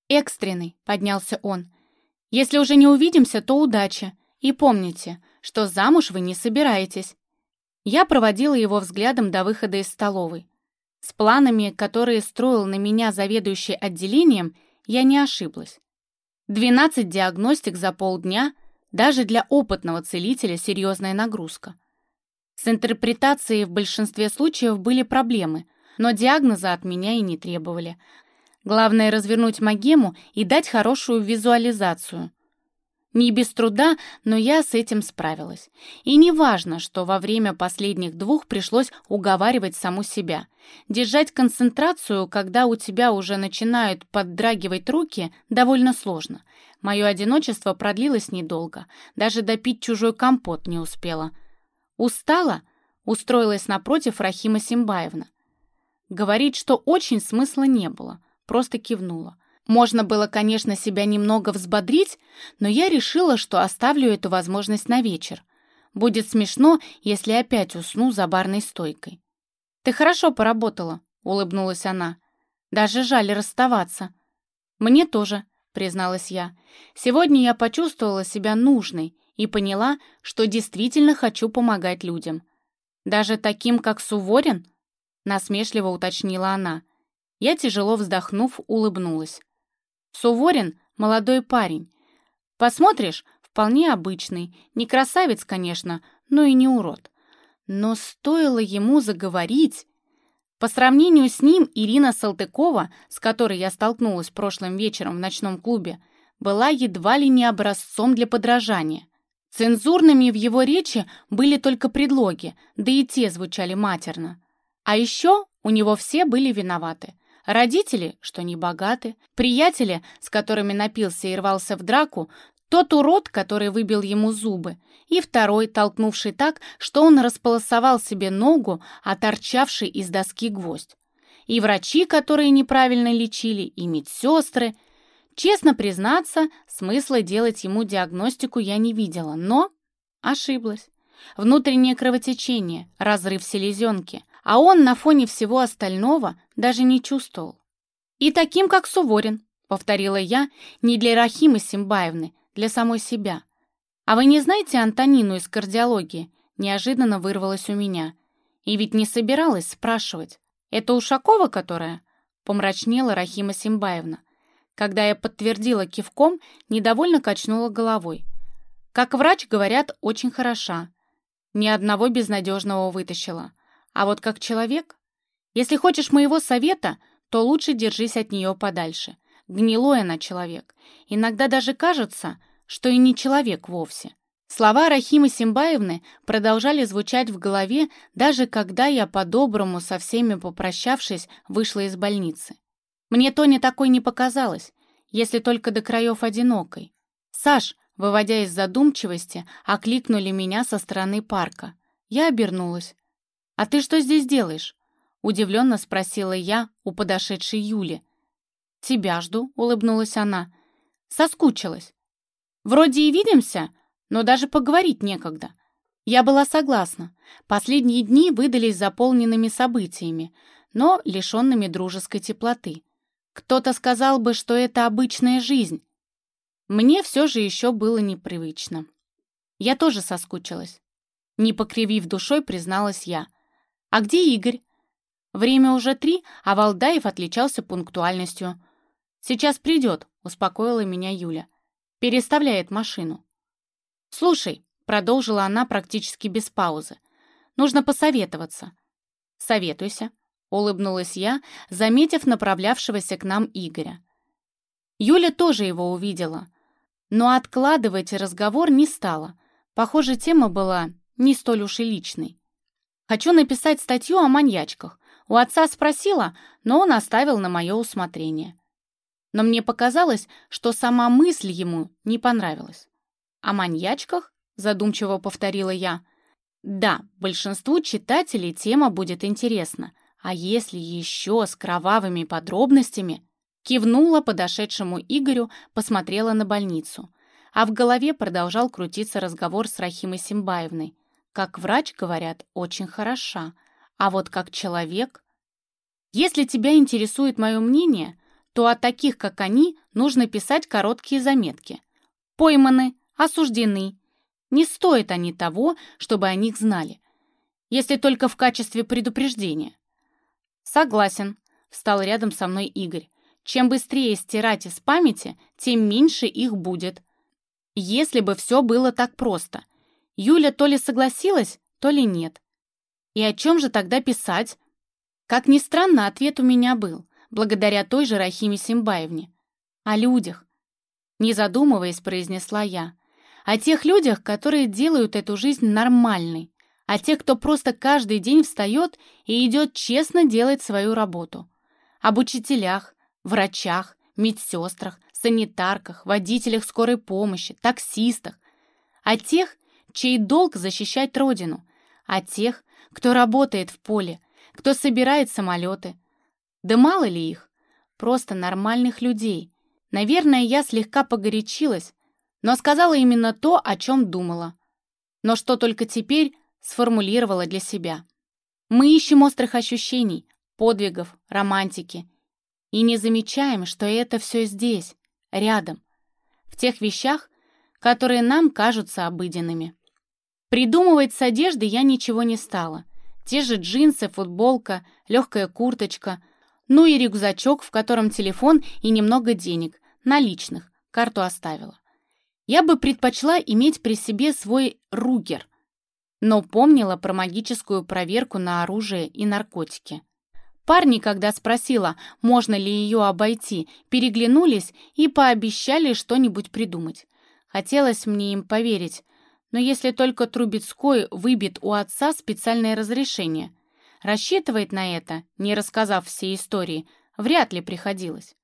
«Экстренный», — поднялся он. «Если уже не увидимся, то удачи. И помните, что замуж вы не собираетесь». Я проводила его взглядом до выхода из столовой. С планами, которые строил на меня заведующий отделением, я не ошиблась. 12 диагностик за полдня даже для опытного целителя серьезная нагрузка. С интерпретацией в большинстве случаев были проблемы, но диагноза от меня и не требовали. Главное развернуть магему и дать хорошую визуализацию. Не без труда, но я с этим справилась. И не важно, что во время последних двух пришлось уговаривать саму себя. Держать концентрацию, когда у тебя уже начинают поддрагивать руки, довольно сложно. Мое одиночество продлилось недолго. Даже допить чужой компот не успела. Устала? Устроилась напротив Рахима Симбаевна. Говорить, что очень смысла не было. Просто кивнула. Можно было, конечно, себя немного взбодрить, но я решила, что оставлю эту возможность на вечер. Будет смешно, если опять усну за барной стойкой. «Ты хорошо поработала», — улыбнулась она. «Даже жаль расставаться». «Мне тоже», — призналась я. «Сегодня я почувствовала себя нужной и поняла, что действительно хочу помогать людям. Даже таким, как Суворин?» — насмешливо уточнила она. Я, тяжело вздохнув, улыбнулась. Суворин — молодой парень. Посмотришь, вполне обычный. Не красавец, конечно, но и не урод. Но стоило ему заговорить... По сравнению с ним Ирина Салтыкова, с которой я столкнулась прошлым вечером в ночном клубе, была едва ли не образцом для подражания. Цензурными в его речи были только предлоги, да и те звучали матерно. А еще у него все были виноваты — Родители, что не богаты, приятели, с которыми напился и рвался в драку, тот урод, который выбил ему зубы, и второй, толкнувший так, что он располосовал себе ногу, а торчавший из доски гвоздь. И врачи, которые неправильно лечили, и медсестры. Честно признаться, смысла делать ему диагностику я не видела, но ошиблась. Внутреннее кровотечение, разрыв селезенки, а он на фоне всего остального даже не чувствовал. «И таким, как Суворин», — повторила я, не для Рахимы Симбаевны, для самой себя. «А вы не знаете Антонину из кардиологии?» Неожиданно вырвалась у меня. И ведь не собиралась спрашивать. «Это Ушакова, которая?» Помрачнела Рахима Симбаевна. Когда я подтвердила кивком, недовольно качнула головой. Как врач, говорят, очень хороша. Ни одного безнадежного вытащила. А вот как человек? Если хочешь моего совета, то лучше держись от нее подальше. Гнилой она человек. Иногда даже кажется, что и не человек вовсе. Слова Рахимы Симбаевны продолжали звучать в голове, даже когда я по-доброму со всеми попрощавшись вышла из больницы. Мне Тоня такой не показалось, если только до краев одинокой. «Саш!» Выводя из задумчивости, окликнули меня со стороны парка. Я обернулась. «А ты что здесь делаешь?» — удивленно спросила я у подошедшей Юли. «Тебя жду», — улыбнулась она. «Соскучилась. Вроде и видимся, но даже поговорить некогда». Я была согласна. Последние дни выдались заполненными событиями, но лишенными дружеской теплоты. Кто-то сказал бы, что это обычная жизнь. Мне все же еще было непривычно. Я тоже соскучилась. Не покривив душой, призналась я. «А где Игорь?» «Время уже три, а Валдаев отличался пунктуальностью». «Сейчас придет», — успокоила меня Юля. «Переставляет машину». «Слушай», — продолжила она практически без паузы, «нужно посоветоваться». «Советуйся», — улыбнулась я, заметив направлявшегося к нам Игоря. Юля тоже его увидела, но откладывать разговор не стала. Похоже, тема была не столь уж и личной. Хочу написать статью о маньячках. У отца спросила, но он оставил на мое усмотрение. Но мне показалось, что сама мысль ему не понравилась. «О маньячках?» — задумчиво повторила я. «Да, большинству читателей тема будет интересна. А если еще с кровавыми подробностями?» Кивнула подошедшему Игорю, посмотрела на больницу. А в голове продолжал крутиться разговор с Рахимой Симбаевной. Как врач, говорят, очень хороша, а вот как человек... Если тебя интересует мое мнение, то о таких, как они, нужно писать короткие заметки. Пойманы, осуждены. Не стоят они того, чтобы о них знали. Если только в качестве предупреждения. Согласен, встал рядом со мной Игорь. Чем быстрее стирать из памяти, тем меньше их будет. Если бы все было так просто. Юля то ли согласилась, то ли нет. И о чем же тогда писать? Как ни странно, ответ у меня был, благодаря той же Рахиме Симбаевне. О людях. Не задумываясь, произнесла я. О тех людях, которые делают эту жизнь нормальной. О тех, кто просто каждый день встает и идет честно делать свою работу. Об учителях, врачах, медсестрах, санитарках, водителях скорой помощи, таксистах, о тех, чей долг защищать Родину, о тех, кто работает в поле, кто собирает самолеты. Да мало ли их, просто нормальных людей. Наверное, я слегка погорячилась, но сказала именно то, о чем думала. Но что только теперь сформулировала для себя. Мы ищем острых ощущений, подвигов, романтики, и не замечаем, что это все здесь, рядом, в тех вещах, которые нам кажутся обыденными. Придумывать с одеждой я ничего не стала. Те же джинсы, футболка, легкая курточка, ну и рюкзачок, в котором телефон и немного денег, наличных, карту оставила. Я бы предпочла иметь при себе свой ругер, но помнила про магическую проверку на оружие и наркотики. Парни, когда спросила, можно ли ее обойти, переглянулись и пообещали что-нибудь придумать. Хотелось мне им поверить, но если только Трубецкой выбит у отца специальное разрешение. Рассчитывать на это, не рассказав всей истории, вряд ли приходилось.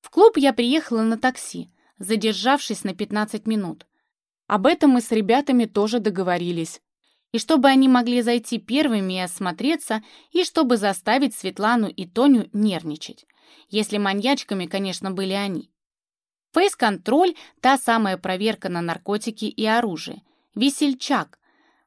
В клуб я приехала на такси, задержавшись на 15 минут. Об этом мы с ребятами тоже договорились и чтобы они могли зайти первыми и осмотреться, и чтобы заставить Светлану и Тоню нервничать. Если маньячками, конечно, были они. Фейс-контроль — та самая проверка на наркотики и оружие. Весельчак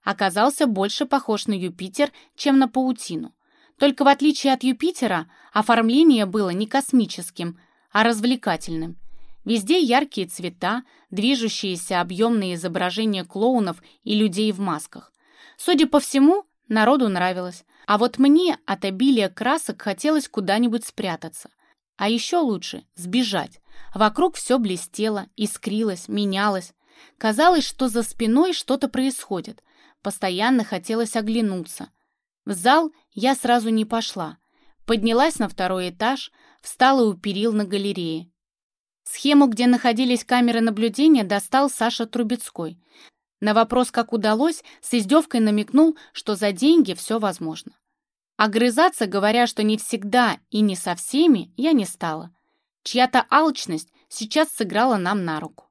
оказался больше похож на Юпитер, чем на паутину. Только в отличие от Юпитера, оформление было не космическим, а развлекательным. Везде яркие цвета, движущиеся объемные изображения клоунов и людей в масках. Судя по всему, народу нравилось. А вот мне от обилия красок хотелось куда-нибудь спрятаться. А еще лучше — сбежать. Вокруг все блестело, искрилось, менялось. Казалось, что за спиной что-то происходит. Постоянно хотелось оглянуться. В зал я сразу не пошла. Поднялась на второй этаж, встала у перил на галерее. Схему, где находились камеры наблюдения, достал Саша Трубецкой. На вопрос, как удалось, с издевкой намекнул, что за деньги все возможно. Огрызаться, говоря, что не всегда и не со всеми, я не стала. Чья-то алчность сейчас сыграла нам на руку.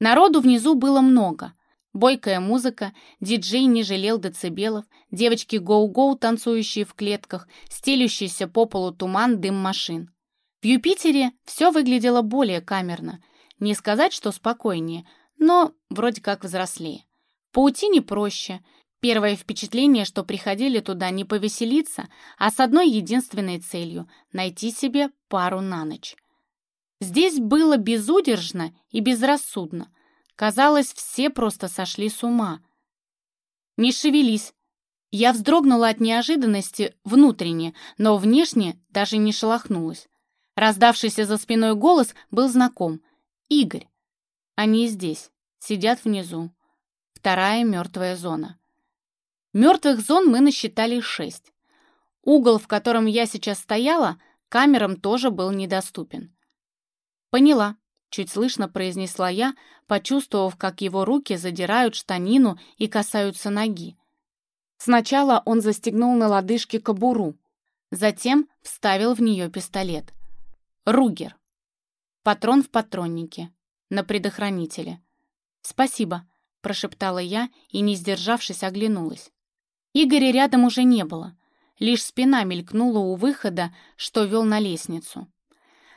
Народу внизу было много. Бойкая музыка, диджей не жалел децибелов, девочки гоу-гоу, танцующие в клетках, стелющийся по полу туман дым машин. В Юпитере все выглядело более камерно. Не сказать, что спокойнее, но вроде как взрослее. В паутине проще. Первое впечатление, что приходили туда не повеселиться, а с одной единственной целью — найти себе пару на ночь. Здесь было безудержно и безрассудно. Казалось, все просто сошли с ума. «Не шевелись!» Я вздрогнула от неожиданности внутренне, но внешне даже не шелохнулась. Раздавшийся за спиной голос был знаком. «Игорь!» Они здесь, сидят внизу. Вторая мертвая зона. Мертвых зон мы насчитали шесть. Угол, в котором я сейчас стояла, камерам тоже был недоступен. «Поняла», — чуть слышно произнесла я, почувствовав, как его руки задирают штанину и касаются ноги. Сначала он застегнул на лодыжке кобуру, затем вставил в нее пистолет. Ругер. Патрон в патроннике на предохранителе. «Спасибо», — прошептала я и, не сдержавшись, оглянулась. Игоря рядом уже не было. Лишь спина мелькнула у выхода, что вел на лестницу.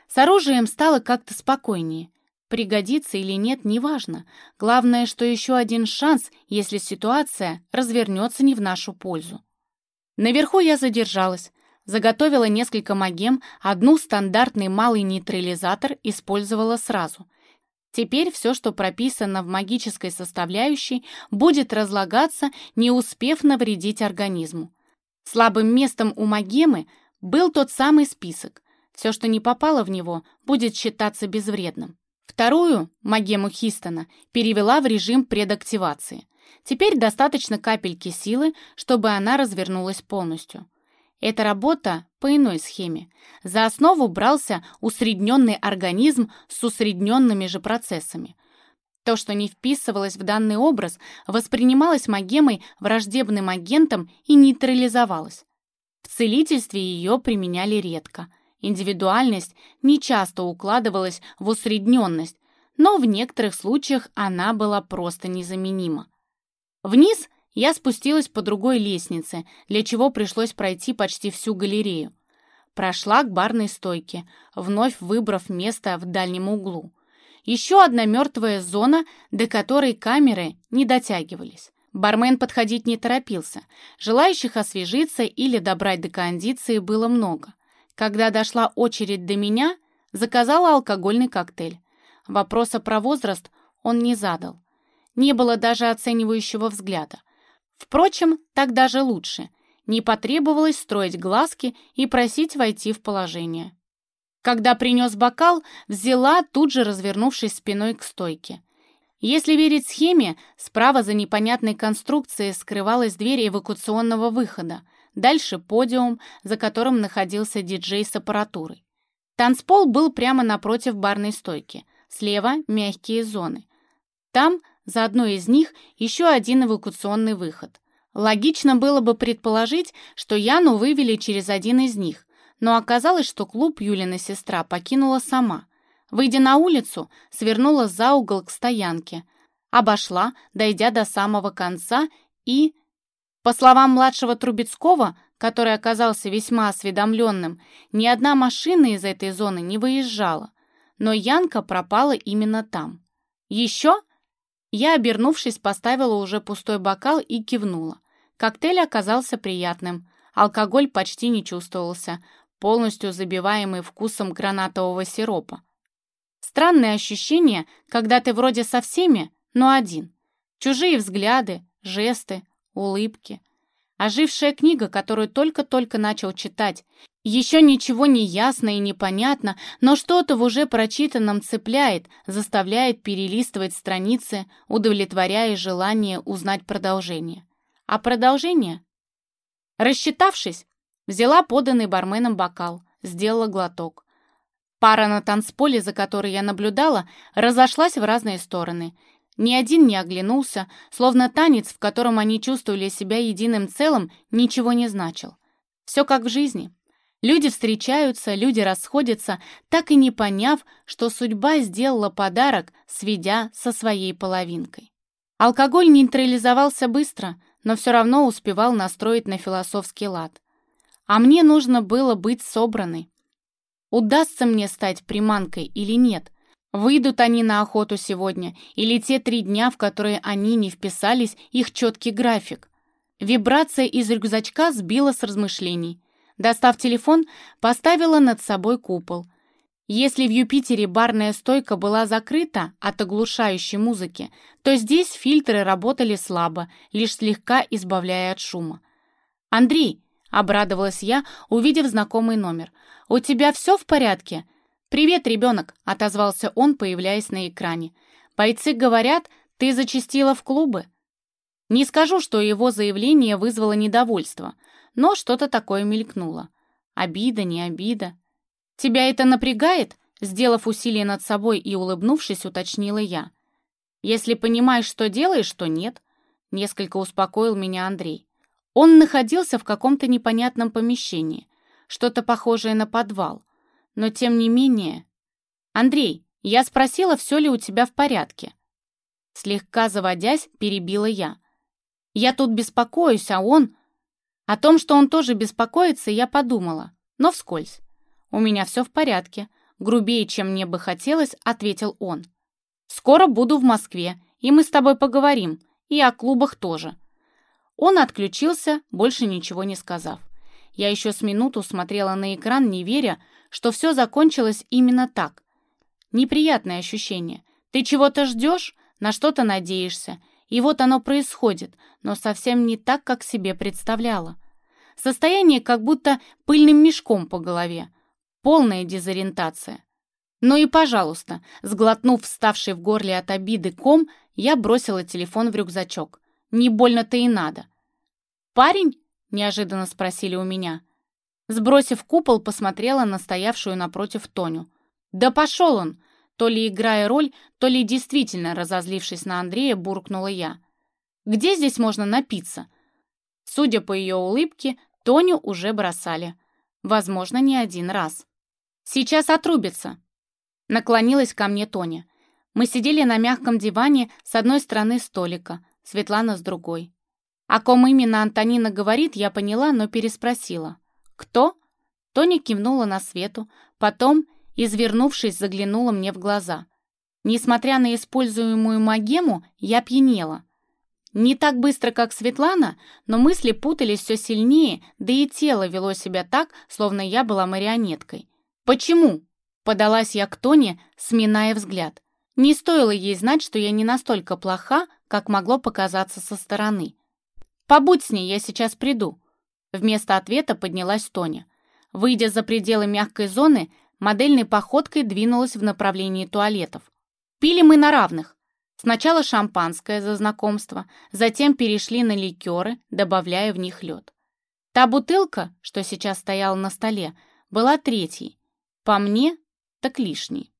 С оружием стало как-то спокойнее. Пригодится или нет, неважно. Главное, что еще один шанс, если ситуация развернется не в нашу пользу. Наверху я задержалась. Заготовила несколько магем, одну стандартный малый нейтрализатор использовала сразу — Теперь все, что прописано в магической составляющей, будет разлагаться, не успев навредить организму. Слабым местом у магемы был тот самый список. Все, что не попало в него, будет считаться безвредным. Вторую, магему Хистона, перевела в режим предактивации. Теперь достаточно капельки силы, чтобы она развернулась полностью. Эта работа по иной схеме. За основу брался усредненный организм с усредненными же процессами. То, что не вписывалось в данный образ, воспринималось магемой враждебным агентом и нейтрализовалось. В целительстве ее применяли редко. Индивидуальность не часто укладывалась в усредненность, но в некоторых случаях она была просто незаменима. Вниз я спустилась по другой лестнице, для чего пришлось пройти почти всю галерею. Прошла к барной стойке, вновь выбрав место в дальнем углу. Еще одна мертвая зона, до которой камеры не дотягивались. Бармен подходить не торопился. Желающих освежиться или добрать до кондиции было много. Когда дошла очередь до меня, заказала алкогольный коктейль. Вопроса про возраст он не задал. Не было даже оценивающего взгляда. Впрочем, так даже лучше. Не потребовалось строить глазки и просить войти в положение. Когда принес бокал, взяла, тут же развернувшись спиной к стойке. Если верить схеме, справа за непонятной конструкцией скрывалась дверь эвакуационного выхода, дальше подиум, за которым находился диджей с аппаратурой. Танцпол был прямо напротив барной стойки, слева мягкие зоны. Там за одной из них еще один эвакуационный выход. Логично было бы предположить, что Яну вывели через один из них, но оказалось, что клуб Юлина сестра покинула сама. Выйдя на улицу, свернула за угол к стоянке, обошла, дойдя до самого конца и... По словам младшего Трубецкого, который оказался весьма осведомленным, ни одна машина из этой зоны не выезжала, но Янка пропала именно там. Еще я, обернувшись, поставила уже пустой бокал и кивнула. Коктейль оказался приятным. Алкоголь почти не чувствовался, полностью забиваемый вкусом гранатового сиропа. Странное ощущение, когда ты вроде со всеми, но один. Чужие взгляды, жесты, улыбки. Ожившая книга, которую только-только начал читать, еще ничего не ясно и непонятно, но что-то в уже прочитанном цепляет, заставляет перелистывать страницы, удовлетворяя желание узнать продолжение. А продолжение? Рассчитавшись, взяла поданный барменом бокал, сделала глоток. Пара на танцполе, за которой я наблюдала, разошлась в разные стороны. Ни один не оглянулся, словно танец, в котором они чувствовали себя единым целым, ничего не значил. Все как в жизни. Люди встречаются, люди расходятся, так и не поняв, что судьба сделала подарок, сведя со своей половинкой. Алкоголь нейтрализовался быстро, но все равно успевал настроить на философский лад. А мне нужно было быть собранной. Удастся мне стать приманкой или нет? Выйдут они на охоту сегодня, или те три дня, в которые они не вписались, их четкий график? Вибрация из рюкзачка сбила с размышлений. Достав телефон, поставила над собой купол. Если в Юпитере барная стойка была закрыта от оглушающей музыки, то здесь фильтры работали слабо, лишь слегка избавляя от шума. «Андрей!» — обрадовалась я, увидев знакомый номер. «У тебя все в порядке?» «Привет, ребенок!» — отозвался он, появляясь на экране. «Бойцы говорят, ты зачастила в клубы?» Не скажу, что его заявление вызвало недовольство — но что-то такое мелькнуло. Обида, не обида. «Тебя это напрягает?» Сделав усилие над собой и улыбнувшись, уточнила я. «Если понимаешь, что делаешь, то нет», — несколько успокоил меня Андрей. Он находился в каком-то непонятном помещении, что-то похожее на подвал. Но тем не менее... «Андрей, я спросила, все ли у тебя в порядке?» Слегка заводясь, перебила я. «Я тут беспокоюсь, а он...» О том, что он тоже беспокоится, я подумала, но вскользь. «У меня все в порядке», — грубее, чем мне бы хотелось, ответил он. «Скоро буду в Москве, и мы с тобой поговорим, и о клубах тоже». Он отключился, больше ничего не сказав. Я еще с минуту смотрела на экран, не веря, что все закончилось именно так. Неприятное ощущение. Ты чего-то ждешь, на что-то надеешься, и вот оно происходит, но совсем не так, как себе представляла. Состояние как будто пыльным мешком по голове. Полная дезориентация. Ну и пожалуйста, сглотнув вставший в горле от обиды ком, я бросила телефон в рюкзачок. Не больно-то и надо. «Парень?» — неожиданно спросили у меня. Сбросив купол, посмотрела на стоявшую напротив Тоню. «Да пошел он!» То ли играя роль, то ли действительно разозлившись на Андрея, буркнула я. «Где здесь можно напиться?» Судя по ее улыбке, Тоню уже бросали. Возможно, не один раз. «Сейчас отрубится!» Наклонилась ко мне Тоня. Мы сидели на мягком диване с одной стороны столика, Светлана с другой. О ком именно Антонина говорит, я поняла, но переспросила. «Кто?» Тоня кивнула на Свету, потом, извернувшись, заглянула мне в глаза. Несмотря на используемую магему, я пьянела. Не так быстро, как Светлана, но мысли путались все сильнее, да и тело вело себя так, словно я была марионеткой. «Почему?» — подалась я к Тоне, сминая взгляд. Не стоило ей знать, что я не настолько плоха, как могло показаться со стороны. «Побудь с ней, я сейчас приду». Вместо ответа поднялась Тоня. Выйдя за пределы мягкой зоны, модельной походкой двинулась в направлении туалетов. Пили мы на равных. Сначала шампанское за знакомство, затем перешли на ликеры, добавляя в них лед. Та бутылка, что сейчас стояла на столе, была третьей. По мне, так лишней.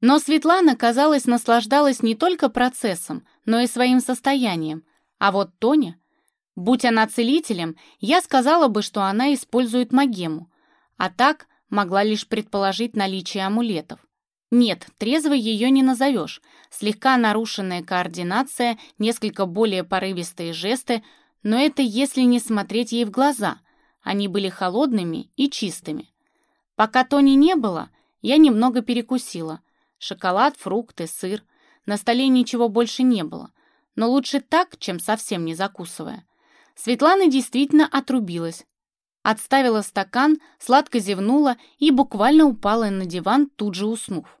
Но Светлана, казалось, наслаждалась не только процессом, но и своим состоянием. А вот Тоня, будь она целителем, я сказала бы, что она использует магему, а так могла лишь предположить наличие амулетов. Нет, трезвой ее не назовешь. Слегка нарушенная координация, несколько более порывистые жесты, но это если не смотреть ей в глаза. Они были холодными и чистыми. Пока Тони не было, я немного перекусила – Шоколад, фрукты, сыр. На столе ничего больше не было. Но лучше так, чем совсем не закусывая. Светлана действительно отрубилась. Отставила стакан, сладко зевнула и буквально упала на диван, тут же уснув.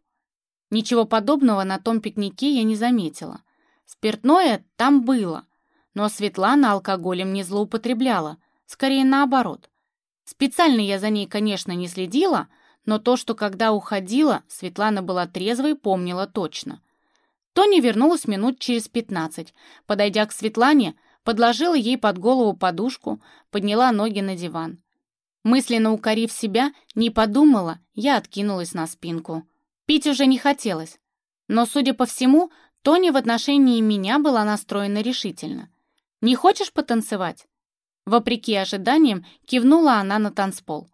Ничего подобного на том пикнике я не заметила. Спиртное там было, но Светлана алкоголем не злоупотребляла, скорее наоборот. Специально я за ней, конечно, не следила, но то, что когда уходила, Светлана была трезвой, помнила точно. Тони вернулась минут через пятнадцать. Подойдя к Светлане, подложила ей под голову подушку, подняла ноги на диван. Мысленно укорив себя, не подумала, я откинулась на спинку. Пить уже не хотелось. Но, судя по всему, Тони в отношении меня была настроена решительно. «Не хочешь потанцевать?» Вопреки ожиданиям, кивнула она на танцпол.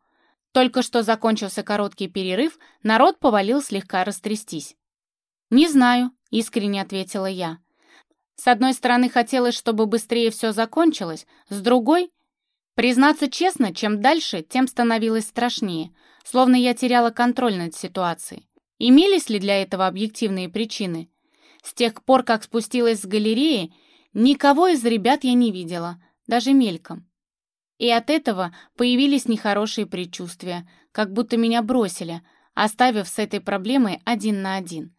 Только что закончился короткий перерыв, народ повалил слегка растрястись. «Не знаю», — искренне ответила я. С одной стороны, хотелось, чтобы быстрее все закончилось, с другой... Признаться честно, чем дальше, тем становилось страшнее, словно я теряла контроль над ситуацией. Имелись ли для этого объективные причины? С тех пор, как спустилась с галереи, никого из ребят я не видела, даже мельком. И от этого появились нехорошие предчувствия, как будто меня бросили, оставив с этой проблемой один на один.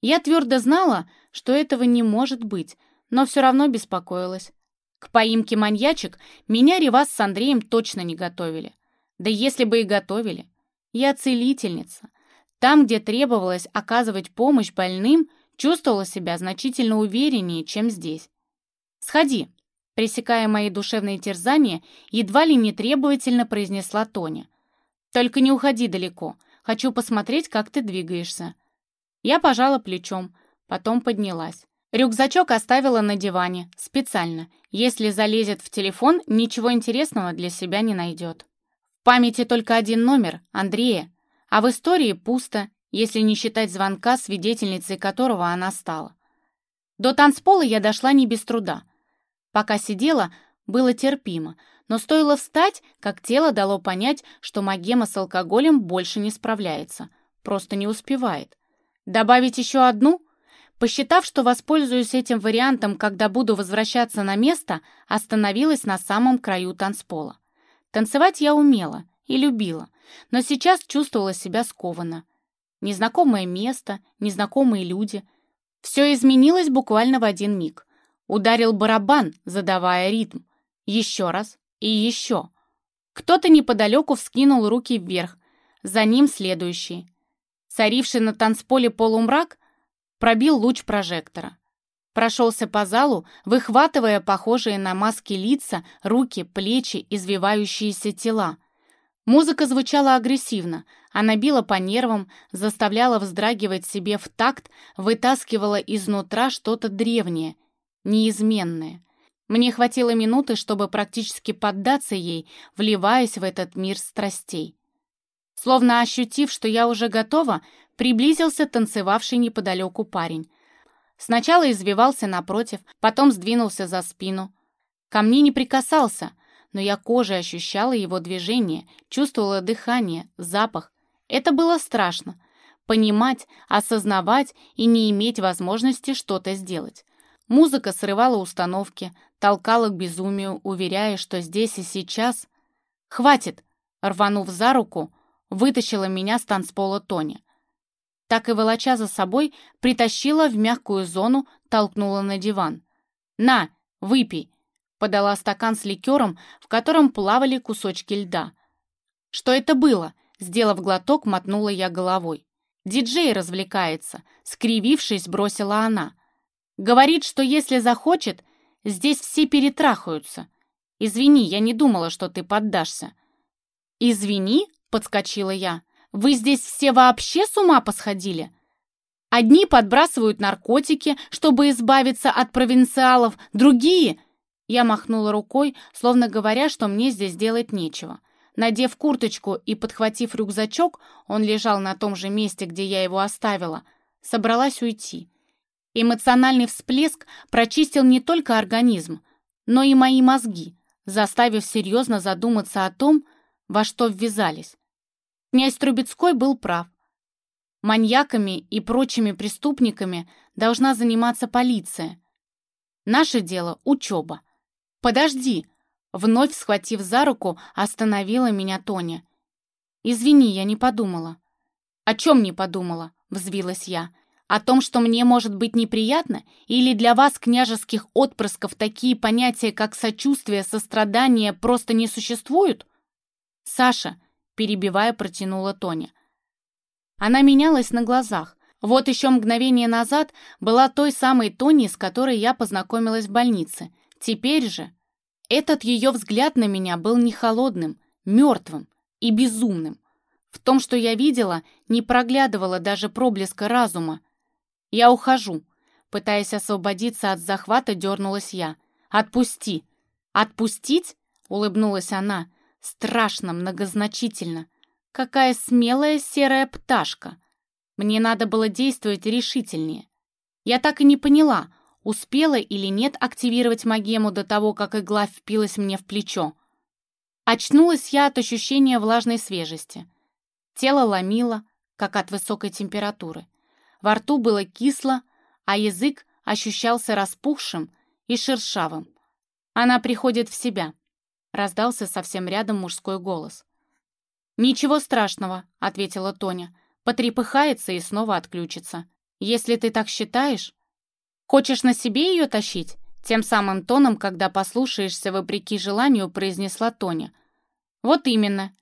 Я твердо знала, что этого не может быть, но все равно беспокоилась. К поимке маньячек меня Ревас с Андреем точно не готовили. Да если бы и готовили. Я целительница. Там, где требовалось оказывать помощь больным, чувствовала себя значительно увереннее, чем здесь. «Сходи», Пресекая мои душевные терзания, едва ли не требовательно произнесла Тоня. «Только не уходи далеко. Хочу посмотреть, как ты двигаешься». Я пожала плечом, потом поднялась. Рюкзачок оставила на диване, специально. Если залезет в телефон, ничего интересного для себя не найдет. В памяти только один номер — Андрея, а в истории пусто, если не считать звонка, свидетельницей которого она стала. До танцпола я дошла не без труда — Пока сидела, было терпимо, но стоило встать, как тело дало понять, что магема с алкоголем больше не справляется, просто не успевает. Добавить еще одну? Посчитав, что воспользуюсь этим вариантом, когда буду возвращаться на место, остановилась на самом краю танцпола. Танцевать я умела и любила, но сейчас чувствовала себя скованно. Незнакомое место, незнакомые люди. Все изменилось буквально в один миг. Ударил барабан, задавая ритм. Еще раз и еще. Кто-то неподалеку вскинул руки вверх. за ним следующий. Царивший на танцполе полумрак пробил луч прожектора. Прошелся по залу, выхватывая похожие на маски лица, руки, плечи, извивающиеся тела. Музыка звучала агрессивно, она била по нервам, заставляла вздрагивать себе в такт, вытаскивала изнутра что-то древнее, неизменное. Мне хватило минуты, чтобы практически поддаться ей, вливаясь в этот мир страстей. Словно ощутив, что я уже готова, приблизился танцевавший неподалеку парень. Сначала извивался напротив, потом сдвинулся за спину. Ко мне не прикасался, но я кожей ощущала его движение, чувствовала дыхание, запах. Это было страшно. Понимать, осознавать и не иметь возможности что-то сделать. Музыка срывала установки, толкала к безумию, уверяя, что здесь и сейчас... «Хватит!» Рванув за руку, вытащила меня с танцпола Тоня. Так и волоча за собой, притащила в мягкую зону, толкнула на диван. «На, выпей!» Подала стакан с ликером, в котором плавали кусочки льда. «Что это было?» Сделав глоток, мотнула я головой. «Диджей развлекается», — скривившись, бросила она. «Говорит, что если захочет, здесь все перетрахаются. Извини, я не думала, что ты поддашься». «Извини?» — подскочила я. «Вы здесь все вообще с ума посходили?» Одни подбрасывают наркотики, чтобы избавиться от провинциалов, другие... Я махнула рукой, словно говоря, что мне здесь делать нечего. Надев курточку и подхватив рюкзачок, он лежал на том же месте, где я его оставила, собралась уйти. Эмоциональный всплеск прочистил не только организм, но и мои мозги, заставив серьезно задуматься о том, во что ввязались. Князь Трубецкой был прав. Маньяками и прочими преступниками должна заниматься полиция. Наше дело — учеба. «Подожди!» Вновь схватив за руку, остановила меня Тоня. «Извини, я не подумала». «О чем не подумала?» — взвилась я. О том, что мне может быть неприятно? Или для вас, княжеских отпрысков, такие понятия, как сочувствие, сострадание, просто не существуют? Саша, перебивая, протянула Тоня. Она менялась на глазах. Вот еще мгновение назад была той самой Тони, с которой я познакомилась в больнице. Теперь же этот ее взгляд на меня был не холодным, мертвым и безумным. В том, что я видела, не проглядывало даже проблеска разума. «Я ухожу». Пытаясь освободиться от захвата, дернулась я. «Отпусти!» «Отпустить?» — улыбнулась она. Страшно, многозначительно. «Какая смелая серая пташка!» Мне надо было действовать решительнее. Я так и не поняла, успела или нет активировать магему до того, как игла впилась мне в плечо. Очнулась я от ощущения влажной свежести. Тело ломило, как от высокой температуры. Во рту было кисло, а язык ощущался распухшим и шершавым. «Она приходит в себя», — раздался совсем рядом мужской голос. «Ничего страшного», — ответила Тоня. «Потрепыхается и снова отключится. Если ты так считаешь...» «Хочешь на себе ее тащить?» Тем самым тоном, когда послушаешься вопреки желанию, произнесла Тоня. «Вот именно».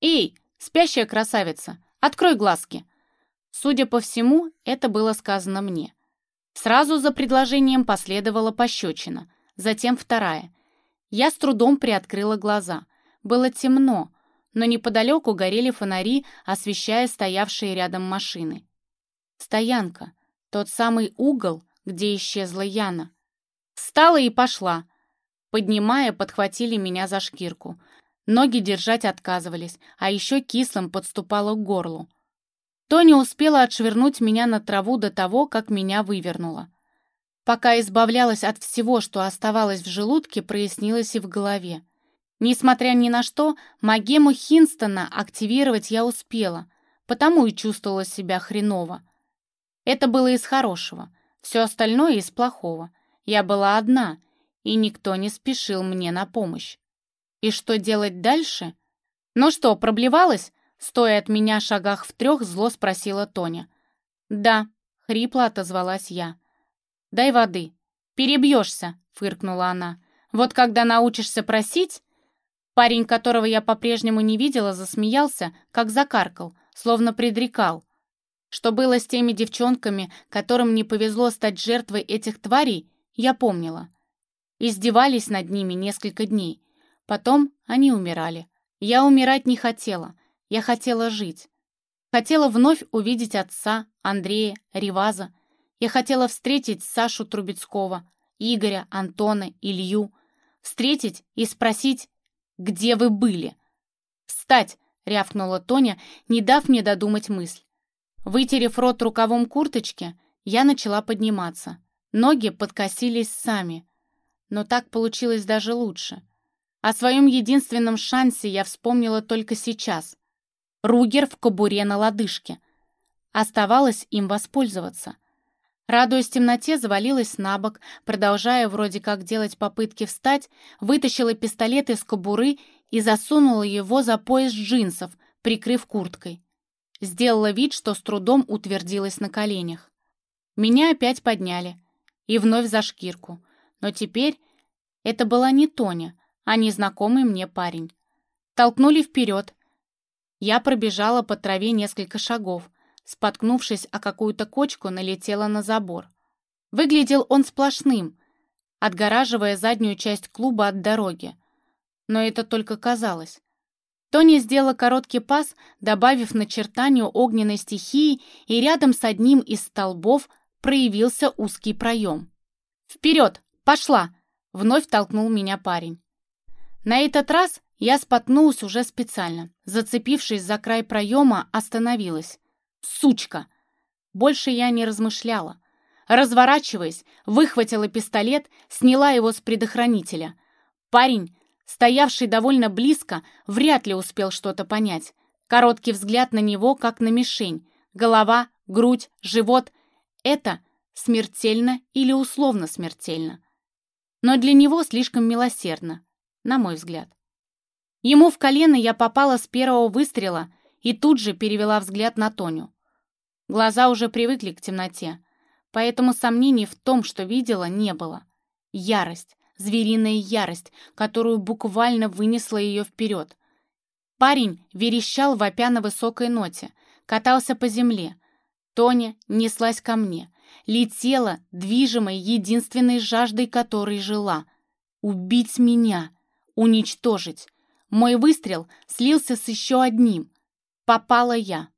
«Эй, спящая красавица, открой глазки!» Судя по всему, это было сказано мне. Сразу за предложением последовала пощечина, затем вторая. Я с трудом приоткрыла глаза. Было темно, но неподалеку горели фонари, освещая стоявшие рядом машины. Стоянка. Тот самый угол, где исчезла Яна. Встала и пошла. Поднимая, подхватили меня за шкирку. Ноги держать отказывались, а еще кислым подступало к горлу. Тони успела отшвырнуть меня на траву до того, как меня вывернуло. Пока избавлялась от всего, что оставалось в желудке, прояснилось и в голове. Несмотря ни на что, магему Хинстона активировать я успела, потому и чувствовала себя хреново. Это было из хорошего, все остальное из плохого. Я была одна, и никто не спешил мне на помощь. И что делать дальше? Ну что, проблевалась? Стоя от меня шагах в трех, зло спросила Тоня. «Да», — хрипло отозвалась я. «Дай воды». «Перебьешься», — фыркнула она. «Вот когда научишься просить...» Парень, которого я по-прежнему не видела, засмеялся, как закаркал, словно предрекал. Что было с теми девчонками, которым не повезло стать жертвой этих тварей, я помнила. Издевались над ними несколько дней. Потом они умирали. Я умирать не хотела. Я хотела жить. Хотела вновь увидеть отца, Андрея, Риваза. Я хотела встретить Сашу Трубецкого, Игоря, Антона, Илью. Встретить и спросить, где вы были. «Встать!» — рявкнула Тоня, не дав мне додумать мысль. Вытерев рот рукавом курточки, я начала подниматься. Ноги подкосились сами. Но так получилось даже лучше. О своем единственном шансе я вспомнила только сейчас. Ругер в кобуре на лодыжке. Оставалось им воспользоваться. Радуясь темноте, завалилась на бок, продолжая вроде как делать попытки встать, вытащила пистолет из кобуры и засунула его за пояс джинсов, прикрыв курткой. Сделала вид, что с трудом утвердилась на коленях. Меня опять подняли. И вновь за шкирку. Но теперь это была не Тоня, а незнакомый мне парень. Толкнули вперед. Я пробежала по траве несколько шагов. Споткнувшись о какую-то кочку, налетела на забор. Выглядел он сплошным, отгораживая заднюю часть клуба от дороги. Но это только казалось. Тони сделала короткий пас, добавив начертанию огненной стихии, и рядом с одним из столбов проявился узкий проем. «Вперед! Пошла!» — вновь толкнул меня парень. На этот раз я споткнулась уже специально. Зацепившись за край проема, остановилась. «Сучка!» Больше я не размышляла. Разворачиваясь, выхватила пистолет, сняла его с предохранителя. Парень стоявший довольно близко, вряд ли успел что-то понять. Короткий взгляд на него, как на мишень. Голова, грудь, живот — это смертельно или условно смертельно. Но для него слишком милосердно, на мой взгляд. Ему в колено я попала с первого выстрела и тут же перевела взгляд на Тоню. Глаза уже привыкли к темноте, поэтому сомнений в том, что видела, не было. Ярость, звериная ярость, которую буквально вынесла ее вперед. Парень верещал, вопя на высокой ноте, катался по земле. Тоня неслась ко мне, летела, движимой единственной жаждой которой жила — убить меня, уничтожить. Мой выстрел слился с еще одним. Попала я.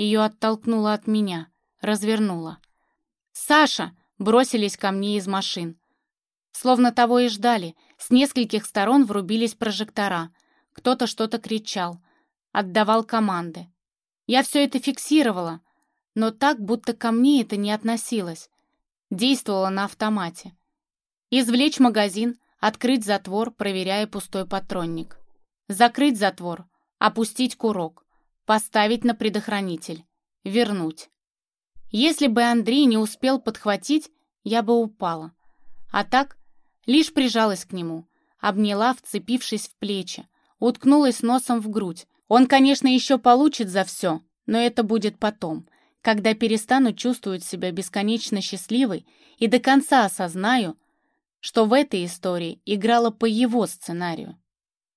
Ее оттолкнула от меня, развернула. «Саша!» — бросились ко мне из машин. Словно того и ждали, с нескольких сторон врубились прожектора. Кто-то что-то кричал, отдавал команды. Я все это фиксировала, но так, будто ко мне это не относилось. Действовала на автомате. Извлечь магазин, открыть затвор, проверяя пустой патронник. Закрыть затвор, опустить курок, поставить на предохранитель, вернуть. Если бы Андрей не успел подхватить, я бы упала. А так Лишь прижалась к нему, обняла, вцепившись в плечи, уткнулась носом в грудь. Он, конечно, еще получит за все, но это будет потом, когда перестану чувствовать себя бесконечно счастливой и до конца осознаю, что в этой истории играла по его сценарию.